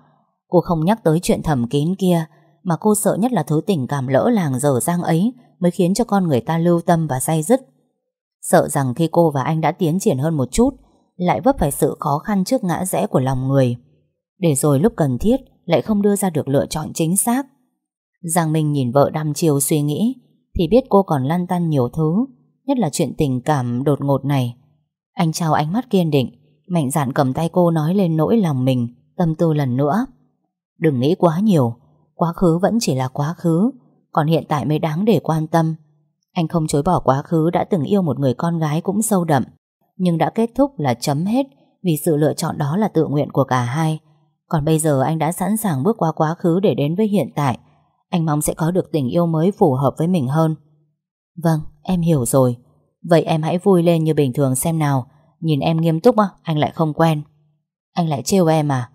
Cô không nhắc tới chuyện thầm kín kia mà cô sợ nhất là thứ tình cảm lỡ làng dở dang ấy mới khiến cho con người ta lưu tâm và say dứt. Sợ rằng khi cô và anh đã tiến triển hơn một chút, lại vấp phải sự khó khăn trước ngã rẽ của lòng người. Để rồi lúc cần thiết lại không đưa ra được lựa chọn chính xác. Giang Minh nhìn vợ đăm chiều suy nghĩ, thì biết cô còn lăn tăn nhiều thứ, nhất là chuyện tình cảm đột ngột này. Anh trao ánh mắt kiên định, mạnh dạn cầm tay cô nói lên nỗi lòng mình, tâm tư lần nữa. Đừng nghĩ quá nhiều, Quá khứ vẫn chỉ là quá khứ Còn hiện tại mới đáng để quan tâm. Anh không chối bỏ quá khứ đã từng yêu một người con gái cũng sâu đậm Nhưng đã kết thúc là chấm hết Vì sự lựa chọn đó là tự nguyện của cả hai. Còn bây giờ anh đã sẵn sàng bước qua quá khứ để đến với hiện tại. Anh mong sẽ có được tình yêu mới phù hợp với mình hơn. Vâng, em hiểu rồi. Vậy em hãy vui lên như bình thường xem nào. Nhìn em nghiêm túc á, anh lại không quen. Anh lại trêu em à?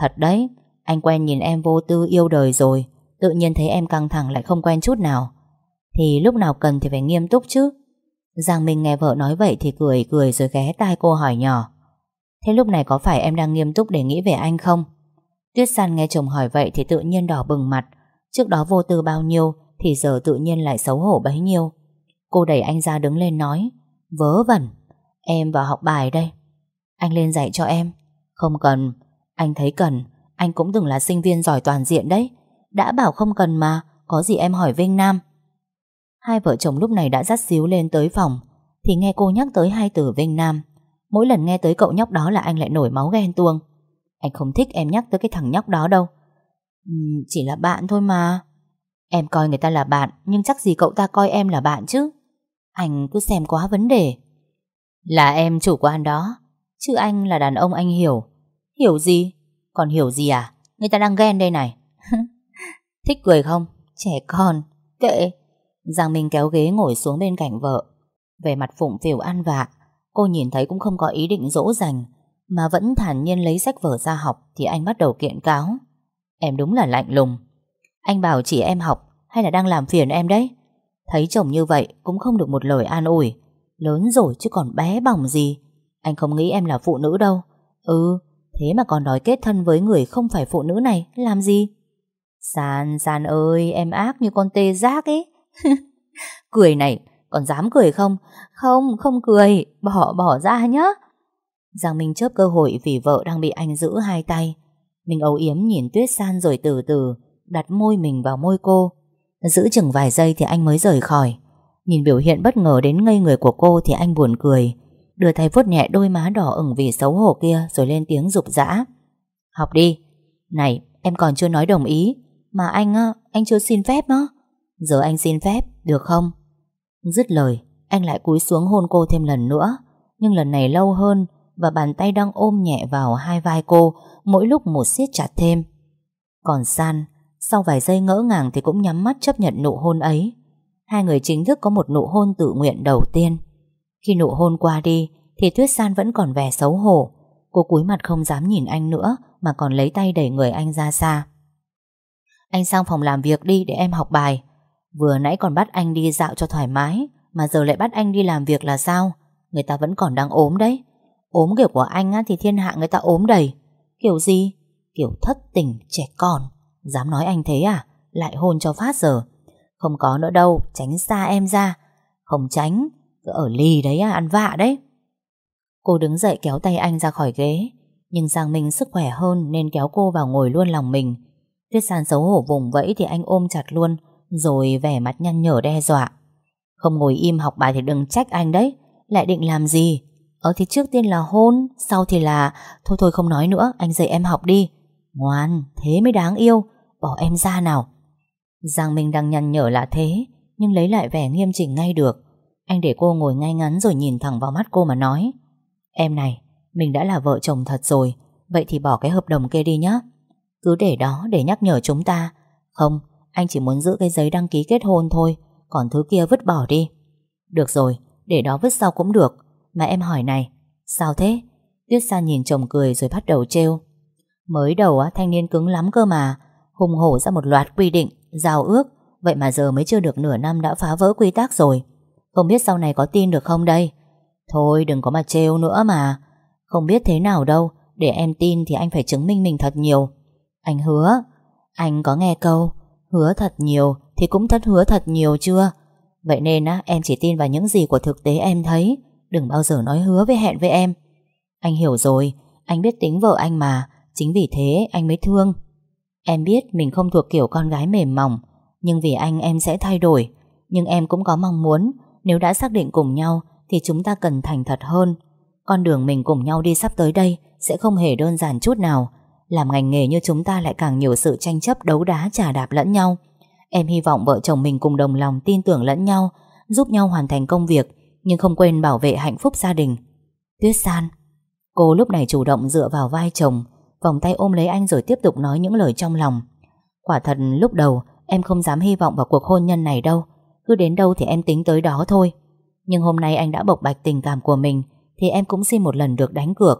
Thật đấy, anh quen nhìn em vô tư yêu đời rồi Tự nhiên thấy em căng thẳng lại không quen chút nào. Thì lúc nào cần thì phải nghiêm túc chứ. Giang Minh nghe vợ nói vậy thì cười cười rồi ghé tai cô hỏi nhỏ. Thế lúc này có phải em đang nghiêm túc để nghĩ về anh không? Tuyết San nghe chồng hỏi vậy thì tự nhiên đỏ bừng mặt. Trước đó vô tư bao nhiêu Thì giờ tự nhiên lại xấu hổ bấy nhiêu. Cô đẩy anh ra đứng lên nói Vớ vẩn. Em vào học bài đây. Anh lên dạy cho em. Không cần. Anh thấy cần. Anh cũng từng là sinh viên giỏi toàn diện đấy. Đã bảo không cần mà. Có gì em hỏi Vinh Nam. Hai vợ chồng lúc này đã dắt xíu lên tới phòng. Thì nghe cô nhắc tới hai từ Vinh Nam. Mỗi lần nghe tới cậu nhóc đó là anh lại nổi máu ghen tuông. Anh không thích em nhắc tới cái thằng nhóc đó đâu. Uhm, Chỉ là bạn thôi mà. Em coi người ta là bạn Nhưng chắc gì cậu ta coi em là bạn chứ? Anh cứ xem quá vấn đề. Là em chủ quan đó Chứ anh là đàn ông anh hiểu Hiểu gì còn hiểu gì à? Người ta đang ghen đây này. Thích cười không? Trẻ con. Kệ. Giang Minh kéo ghế ngồi xuống bên cạnh vợ. Về mặt phụng phỉu ăn vạ, cô nhìn thấy cũng không có ý định dỗ dành, mà vẫn thản nhiên lấy sách vở ra học thì anh bắt đầu kiện cáo. Em đúng là lạnh lùng. Anh bảo chỉ em học hay là đang làm phiền em đấy? Thấy chồng như vậy cũng không được một lời an ủi. Lớn rồi chứ còn bé bỏng gì. Anh không nghĩ em là phụ nữ đâu. Ừ, Thế mà còn đòi kết thân với người không phải phụ nữ này Làm gì? San, San ơi em ác như con tê giác ấy. Cười này Còn dám cười không? Không, không cười. Bỏ, bỏ ra nhá. Giang Minh chớp cơ hội vì vợ đang bị anh giữ hai tay. Mình âu yếm nhìn Tuyết San rồi từ từ Đặt môi mình vào môi cô. Giữ chừng vài giây thì anh mới rời khỏi. Nhìn biểu hiện bất ngờ đến ngây người của cô Thì anh buồn cười. Đưa tay vuốt nhẹ đôi má đỏ ửng vì xấu hổ kia Rồi lên tiếng rục rã. Học đi. Này, em còn chưa nói đồng ý. Mà anh anh chưa xin phép á. Giờ anh xin phép, được không? Dứt lời, Anh lại cúi xuống hôn cô thêm lần nữa. Nhưng lần này lâu hơn Và bàn tay đang ôm nhẹ vào hai vai cô, Mỗi lúc một siết chặt thêm. Còn San, Sau vài giây ngỡ ngàng thì cũng nhắm mắt chấp nhận nụ hôn ấy. Hai người chính thức có một nụ hôn tự nguyện đầu tiên. Khi nụ hôn qua đi Thì Tuyết San vẫn còn vẻ xấu hổ. Cô cúi mặt không dám nhìn anh nữa Mà còn lấy tay đẩy người anh ra xa. Anh sang phòng làm việc đi để em học bài. Vừa nãy còn bắt anh đi dạo cho thoải mái Mà giờ lại bắt anh đi làm việc là sao? Người ta vẫn còn đang ốm đấy. Ốm kiểu của anh á, thì thiên hạ người ta ốm đầy. Kiểu gì? Kiểu thất tình trẻ con. Dám nói anh thế à? Lại hôn cho phát giờ. Không có nữa đâu, Tránh xa em ra. Không tránh, Cứ ở lì đấy à ăn vạ đấy. Cô đứng dậy kéo tay anh ra khỏi ghế. Nhưng Giang Minh sức khỏe hơn Nên kéo cô vào ngồi luôn lòng mình. Tuyết San xấu hổ vùng vẫy Thì anh ôm chặt luôn, rồi vẻ mặt nhăn nhở đe dọa. Không ngồi im học bài thì đừng trách anh đấy. Lại định làm gì? Ở thì trước tiên là hôn, Sau thì là, Thôi thôi không nói nữa, Anh dạy em học đi. Ngoan, thế mới đáng yêu. Bỏ em ra nào. Giang Minh đang nhăn nhở là thế Nhưng lấy lại vẻ nghiêm chỉnh ngay được. Anh để cô ngồi ngay ngắn rồi nhìn thẳng vào mắt cô mà nói Em này Mình đã là vợ chồng thật rồi Vậy thì bỏ cái hợp đồng kia đi nhé Cứ để đó để nhắc nhở chúng ta. Không anh chỉ muốn giữ cái giấy đăng ký kết hôn thôi Còn thứ kia vứt bỏ đi. Được rồi, để đó vứt sau cũng được. Mà em hỏi này, sao thế? Tuyết Sa nhìn chồng cười rồi bắt đầu trêu. Mới đầu á, thanh niên cứng lắm cơ mà Hùng hổ ra một loạt quy định Giao ước. Vậy mà giờ mới chưa được nửa năm đã phá vỡ quy tắc rồi. Không biết sau này có tin được không đây? Thôi, đừng có mà trêu nữa mà. Không biết thế nào đâu. Để em tin thì anh phải chứng minh mình thật nhiều. Anh hứa. Anh có nghe câu, Hứa thật nhiều thì cũng thất hứa thật nhiều chưa? Vậy nên á, em chỉ tin vào những gì của thực tế em thấy. Đừng bao giờ nói hứa với hẹn với em. Anh hiểu rồi. Anh biết tính vợ anh mà. Chính vì thế anh mới thương. Em biết mình không thuộc kiểu con gái mềm mỏng, Nhưng vì anh em sẽ thay đổi. Nhưng em cũng có mong muốn, Nếu đã xác định cùng nhau Thì chúng ta cần thành thật hơn. Con đường mình cùng nhau đi sắp tới đây Sẽ không hề đơn giản chút nào. Làm ngành nghề như chúng ta lại càng nhiều sự tranh chấp, đấu đá trả đạp lẫn nhau. Em hy vọng vợ chồng mình cùng đồng lòng, tin tưởng lẫn nhau, Giúp nhau hoàn thành công việc, Nhưng không quên bảo vệ hạnh phúc gia đình. Tuyết San, Cô lúc này chủ động dựa vào vai chồng Vòng tay ôm lấy anh rồi tiếp tục nói những lời trong lòng. Quả thật, lúc đầu, Em không dám hy vọng vào cuộc hôn nhân này đâu. Cứ đến đâu thì em tính tới đó thôi. Nhưng hôm nay anh đã bộc bạch tình cảm của mình, Thì em cũng xin một lần được đánh cược.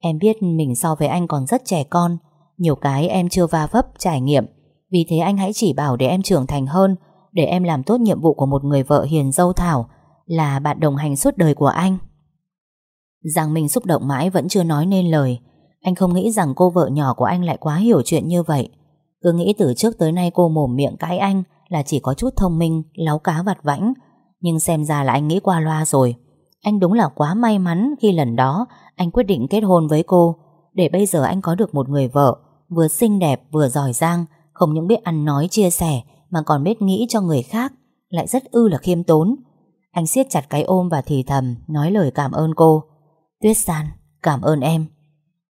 Em biết mình so với anh còn rất trẻ con. Nhiều cái em chưa va vấp, trải nghiệm. Vì thế anh hãy chỉ bảo để em trưởng thành hơn, Để em làm tốt nhiệm vụ của một người vợ hiền dâu thảo, Là bạn đồng hành suốt đời của anh. Giang Minh xúc động mãi vẫn chưa nói nên lời. Anh không nghĩ rằng cô vợ nhỏ của anh lại quá hiểu chuyện như vậy. Cứ nghĩ từ trước tới nay cô mồm miệng cãi anh Là chỉ có chút thông minh, láo cá vặt vãnh. Nhưng xem ra là anh nghĩ qua loa rồi. Anh đúng là quá may mắn khi lần đó anh quyết định kết hôn với cô. Để bây giờ anh có được một người vợ vừa xinh đẹp vừa giỏi giang không những biết ăn nói chia sẻ mà còn biết nghĩ cho người khác lại rất ư là khiêm tốn. Anh siết chặt cái ôm và thì thầm nói lời cảm ơn cô. Tuyết San cảm ơn em.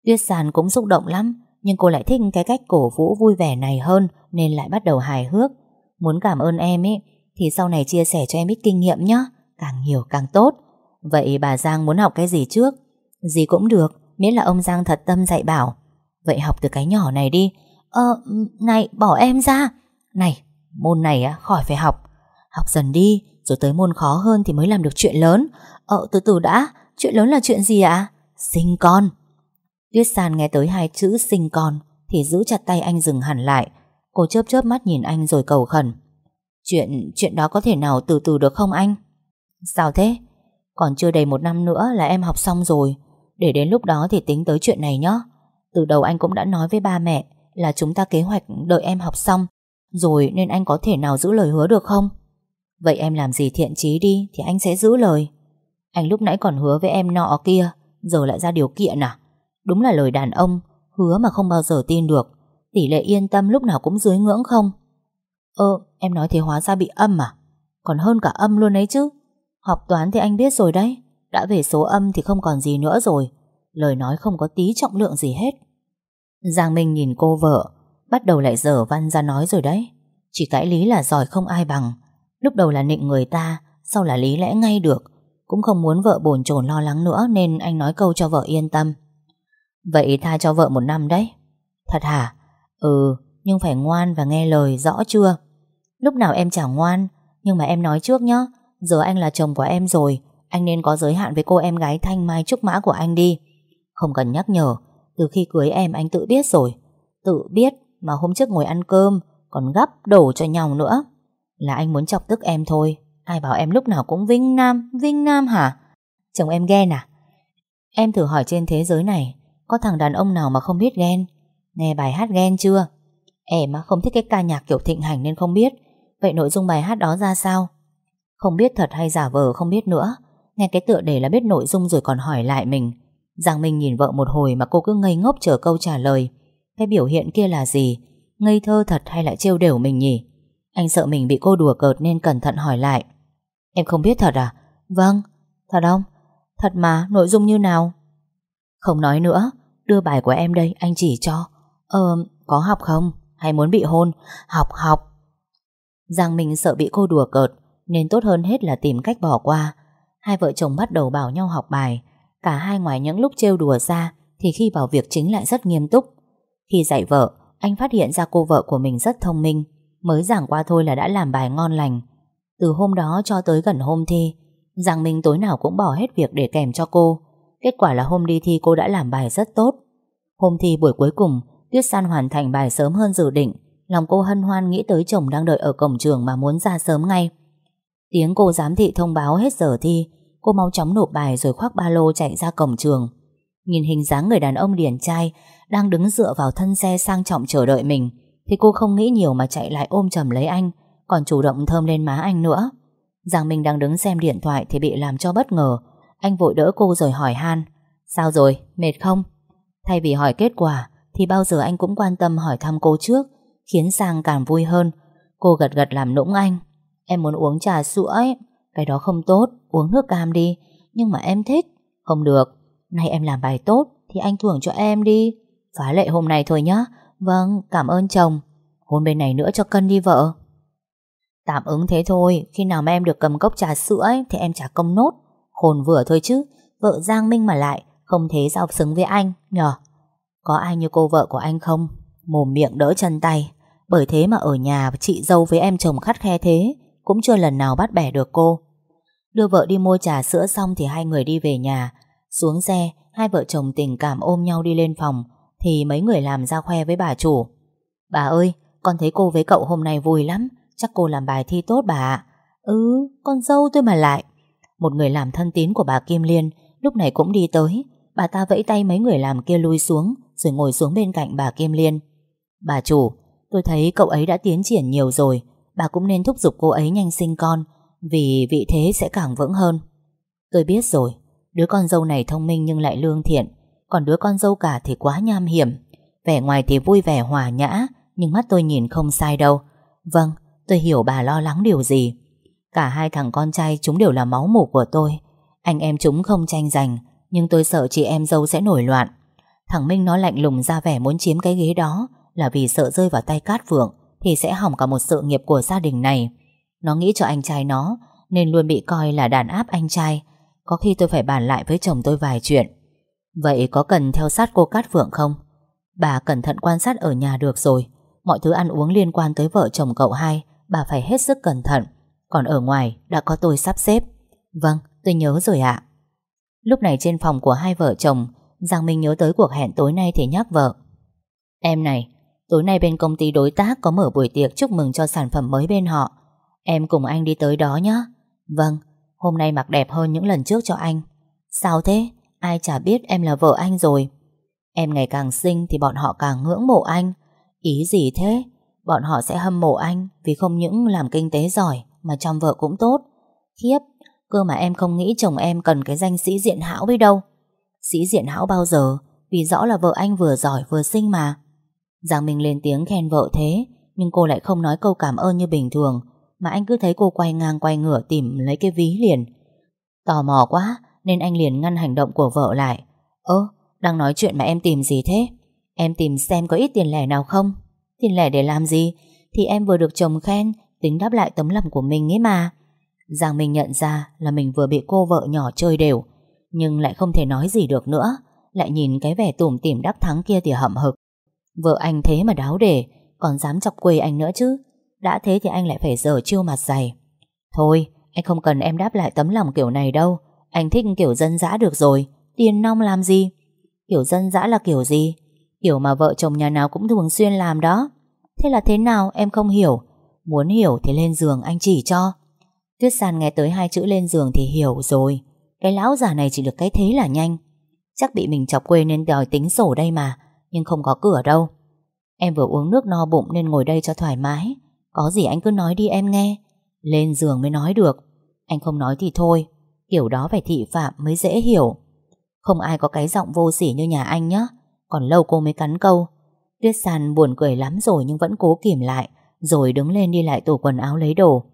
Tuyết Sàn cũng xúc động lắm, nhưng cô lại thích cái cách cổ vũ vui vẻ này hơn, nên lại bắt đầu hài hước. Muốn cảm ơn em ấy, thì sau này chia sẻ cho em ít kinh nghiệm nhé càng nhiều càng tốt. Vậy bà Giang muốn học cái gì trước? Gì cũng được, Miễn là ông Giang thật tâm dạy bảo. Vậy học từ cái nhỏ này đi. Ờ này, bỏ em ra. Này, môn này á, khỏi phải học. Học dần đi, Rồi tới môn khó hơn thì mới làm được chuyện lớn. Ờ từ từ đã, Chuyện lớn là chuyện gì ạ? Sinh con. Tuyết San nghe tới hai chữ sinh con Thì giữ chặt tay anh dừng hẳn lại. Cô chớp chớp mắt nhìn anh rồi cầu khẩn. Chuyện chuyện đó có thể nào từ từ được không anh? Sao thế? Còn chưa đầy một năm nữa là em học xong rồi. Để đến lúc đó thì tính tới chuyện này nhé Từ đầu anh cũng đã nói với ba mẹ Là chúng ta kế hoạch đợi em học xong. Rồi nên anh có thể nào giữ lời hứa được không? Vậy em làm gì thiện chí đi Thì anh sẽ giữ lời. Anh lúc nãy còn hứa với em nọ kia, Giờ lại ra điều kiện à? Đúng là lời đàn ông, Hứa mà không bao giờ tin được. Tỷ lệ yên tâm lúc nào cũng dưới ngưỡng không? Ơ, em nói thế hóa ra bị âm à? Còn hơn cả âm luôn ấy chứ. Học toán thì anh biết rồi đấy. Đã về số âm thì không còn gì nữa rồi. Lời nói không có tí trọng lượng gì hết. Giang Minh nhìn cô vợ, Bắt đầu lại dở văn ra nói rồi đấy. Chỉ cãi lý là giỏi không ai bằng. Lúc đầu là nịnh người ta, Sau là lý lẽ ngay được. Cũng không muốn vợ bồn chồn lo lắng nữa Nên anh nói câu cho vợ yên tâm. Vậy tha cho vợ một năm đấy. Thật hả? Ừ Nhưng phải ngoan và nghe lời, rõ chưa? Lúc nào em chẳng ngoan, Nhưng mà em nói trước nhá. Giờ anh là chồng của em rồi, Anh nên có giới hạn với cô em gái thanh mai trúc mã của anh đi. Không cần nhắc nhở, Từ khi cưới em anh tự biết rồi. Tự biết mà hôm trước ngồi ăn cơm, Còn gấp đổ cho nhau nữa. Là anh muốn chọc tức em thôi. Ai bảo em lúc nào cũng vinh nam Vinh nam hả? Chồng em ghen à? Em thử hỏi trên thế giới này có thằng đàn ông nào mà không biết ghen? Nghe bài hát ghen chưa? Em không thích cái ca nhạc kiểu thịnh hành nên không biết. Vậy nội dung bài hát đó ra sao? Không biết thật hay giả vờ không biết nữa. Nghe cái tựa đề là biết nội dung rồi còn hỏi lại mình. Giang Minh nhìn vợ một hồi mà cô cứ ngây ngốc chờ câu trả lời. Cái biểu hiện kia là gì? Ngây thơ thật hay lại trêu đều mình nhỉ? Anh sợ mình bị cô đùa cợt nên cẩn thận hỏi lại. Em không biết thật à? Vâng, thật không? Thật mà, nội dung như nào? Không nói nữa. Đưa bài của em đây, anh chỉ cho. Ờ, có học không? Hay muốn bị hôn? Học, học. Giang Minh sợ bị cô đùa cợt Nên tốt hơn hết là tìm cách bỏ qua. Hai vợ chồng bắt đầu bảo nhau học bài. Cả hai ngoài những lúc trêu đùa ra Thì khi vào việc chính lại rất nghiêm túc. Khi dạy vợ Anh phát hiện ra cô vợ của mình rất thông minh Mới giảng qua thôi là đã làm bài ngon lành. Từ hôm đó cho tới gần hôm thi Giang Minh tối nào cũng bỏ hết việc để kèm cho cô. Kết quả là hôm đi thi cô đã làm bài rất tốt Hôm thi buổi cuối cùng Tuyết San hoàn thành bài sớm hơn dự định Lòng cô hân hoan nghĩ tới chồng đang đợi ở cổng trường mà muốn ra sớm ngay. Tiếng cô giám thị thông báo hết giờ thi, cô mau chóng nộp bài rồi khoác ba lô chạy ra cổng trường. Nhìn hình dáng người đàn ông điển trai đang đứng dựa vào thân xe sang trọng chờ đợi mình, thì cô không nghĩ nhiều mà chạy lại ôm chầm lấy anh, còn chủ động thơm lên má anh nữa. Giang Minh đang đứng xem điện thoại thì bị làm cho bất ngờ. Anh vội đỡ cô rồi hỏi han. Sao rồi, mệt không? Thay vì hỏi kết quả, thì bao giờ anh cũng quan tâm hỏi thăm cô trước khiến Sang càng vui hơn. Cô gật gật làm nũng anh. Em muốn uống trà sữa ấy. Cái đó không tốt, uống nước cam đi. Nhưng mà em thích. Không được, nay em làm bài tốt thì anh thưởng cho em đi. Phá lệ hôm nay thôi nhá. Vâng, cảm ơn chồng. Hôn bên này nữa cho cân đi vợ. Tạm ứng thế thôi, khi nào mà em được cầm cốc trà sữa ấy, thì em trả công nốt. Hồn vừa thôi chứ, vợ Giang Minh mà lại, không thế sao xứng với anh, nhờ. Có ai như cô vợ của anh không? Mồm miệng đỡ chân tay. Bởi thế mà ở nhà chị dâu với em chồng khắt khe thế Cũng chưa lần nào bắt bẻ được cô. Đưa vợ đi mua trà sữa xong Thì hai người đi về nhà. Xuống xe Hai vợ chồng tình cảm ôm nhau đi lên phòng Thì mấy người làm ra khoe với bà chủ. Bà ơi Con thấy cô với cậu hôm nay vui lắm Chắc cô làm bài thi tốt bà ạ. Ừ con dâu tôi mà lại. Một người làm thân tín của bà Kim Liên Lúc này cũng đi tới Bà ta vẫy tay mấy người làm kia lui xuống Rồi ngồi xuống bên cạnh bà Kim Liên Bà chủ, tôi thấy cậu ấy đã tiến triển nhiều rồi, bà cũng nên thúc giục cô ấy nhanh sinh con, vì vị thế sẽ càng vững hơn. Tôi biết rồi, đứa con dâu này thông minh nhưng lại lương thiện, còn đứa con dâu cả thì quá nham hiểm. Vẻ ngoài thì vui vẻ hòa nhã, nhưng mắt tôi nhìn không sai đâu. Vâng, tôi hiểu bà lo lắng điều gì. Cả hai thằng con trai chúng đều là máu mủ của tôi. Anh em chúng không tranh giành, nhưng tôi sợ chị em dâu sẽ nổi loạn. Thằng Minh nó lạnh lùng ra vẻ muốn chiếm cái ghế đó, là vì sợ rơi vào tay Cát vượng thì sẽ hỏng cả một sự nghiệp của gia đình này. Nó nghĩ cho anh trai nó nên luôn bị coi là đàn áp anh trai. Có khi tôi phải bàn lại với chồng tôi vài chuyện. Vậy có cần theo sát cô Cát Phượng không? Bà cẩn thận quan sát ở nhà được rồi. Mọi thứ ăn uống liên quan tới vợ chồng cậu hai bà phải hết sức cẩn thận. Còn ở ngoài đã có tôi sắp xếp. Vâng, tôi nhớ rồi ạ. Lúc này trên phòng của hai vợ chồng Giang Minh nhớ tới cuộc hẹn tối nay thì nhắc vợ Em này Tối nay bên công ty đối tác có mở buổi tiệc chúc mừng cho sản phẩm mới bên họ. Em cùng anh đi tới đó nhé. Vâng, hôm nay mặc đẹp hơn những lần trước cho anh. Sao thế? Ai chả biết em là vợ anh rồi. Em ngày càng xinh thì bọn họ càng ngưỡng mộ anh. Ý gì thế? Bọn họ sẽ hâm mộ anh vì không những làm kinh tế giỏi mà chồng vợ cũng tốt. Khiếp, cơ mà em không nghĩ chồng em cần cái danh sĩ diện hão với đâu. Sĩ diện hão bao giờ? Vì rõ là vợ anh vừa giỏi vừa xinh mà. Giang Minh lên tiếng khen vợ thế Nhưng cô lại không nói câu cảm ơn như bình thường Mà anh cứ thấy cô quay ngang quay ngửa tìm lấy cái ví liền Tò mò quá Nên anh liền ngăn hành động của vợ lại Ơ đang nói chuyện mà em tìm gì thế Em tìm xem có ít tiền lẻ nào không Tiền lẻ để làm gì Thì em vừa được chồng khen Tính đáp lại tấm lòng của mình ấy mà. Giang Minh nhận ra là mình vừa bị cô vợ nhỏ chơi đều, Nhưng lại không thể nói gì được nữa, Lại nhìn cái vẻ tủm tỉm đắc thắng kia thì hậm hực. Vợ anh thế mà đáo để, Còn dám chọc quê anh nữa chứ, Đã thế thì anh lại phải dở chiêu mặt dày. Thôi, anh không cần em đáp lại tấm lòng kiểu này đâu, Anh thích kiểu dân dã được rồi, Tiền nong làm gì? Kiểu dân dã là kiểu gì? Kiểu mà vợ chồng nhà nào cũng thường xuyên làm đó. Thế là thế nào, em không hiểu Muốn hiểu thì lên giường, anh chỉ cho. Tuyết San nghe tới hai chữ lên giường thì hiểu rồi. Cái lão già này chỉ được cái thế là nhanh. Chắc bị mình chọc quê nên đòi tính sổ đây mà, Nhưng không có cửa đâu. Em vừa uống nước no bụng nên ngồi đây cho thoải mái. Có gì anh cứ nói đi em nghe. Lên giường mới nói được. Anh không nói thì thôi. Kiểu đó phải thị phạm mới dễ hiểu. Không ai có cái giọng vô sỉ như nhà anh nhé Còn lâu cô mới cắn câu. Tuyết San buồn cười lắm rồi nhưng vẫn cố kìm lại. Rồi đứng lên đi lại tủ quần áo lấy đồ.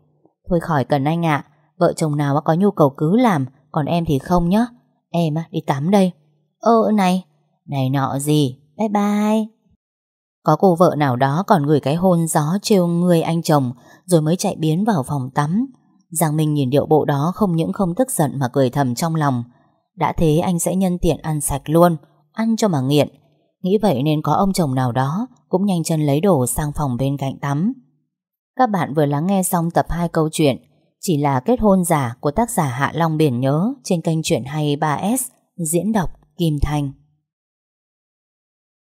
Thôi khỏi cần anh ạ, Vợ chồng nào có nhu cầu cứ làm, Còn em thì không nhá. Em đi tắm đây. Ơ, này Này nọ gì, Bye bye. Có cô vợ nào đó còn gửi cái hôn gió trêu người anh chồng, Rồi mới chạy biến vào phòng tắm. Giang Minh nhìn điệu bộ đó không những không tức giận mà cười thầm trong lòng. Đã thế anh sẽ nhân tiện ăn sạch luôn, Ăn cho mà nghiện. Nghĩ vậy nên có ông chồng nào đó Cũng nhanh chân lấy đồ sang phòng bên cạnh tắm. Các bạn vừa lắng nghe xong tập 2 câu chuyện Chỉ là kết hôn giả của tác giả Hạ Long Biển Nhớ Trên kênh Chuyện Hay 3S Diễn đọc Kim Thành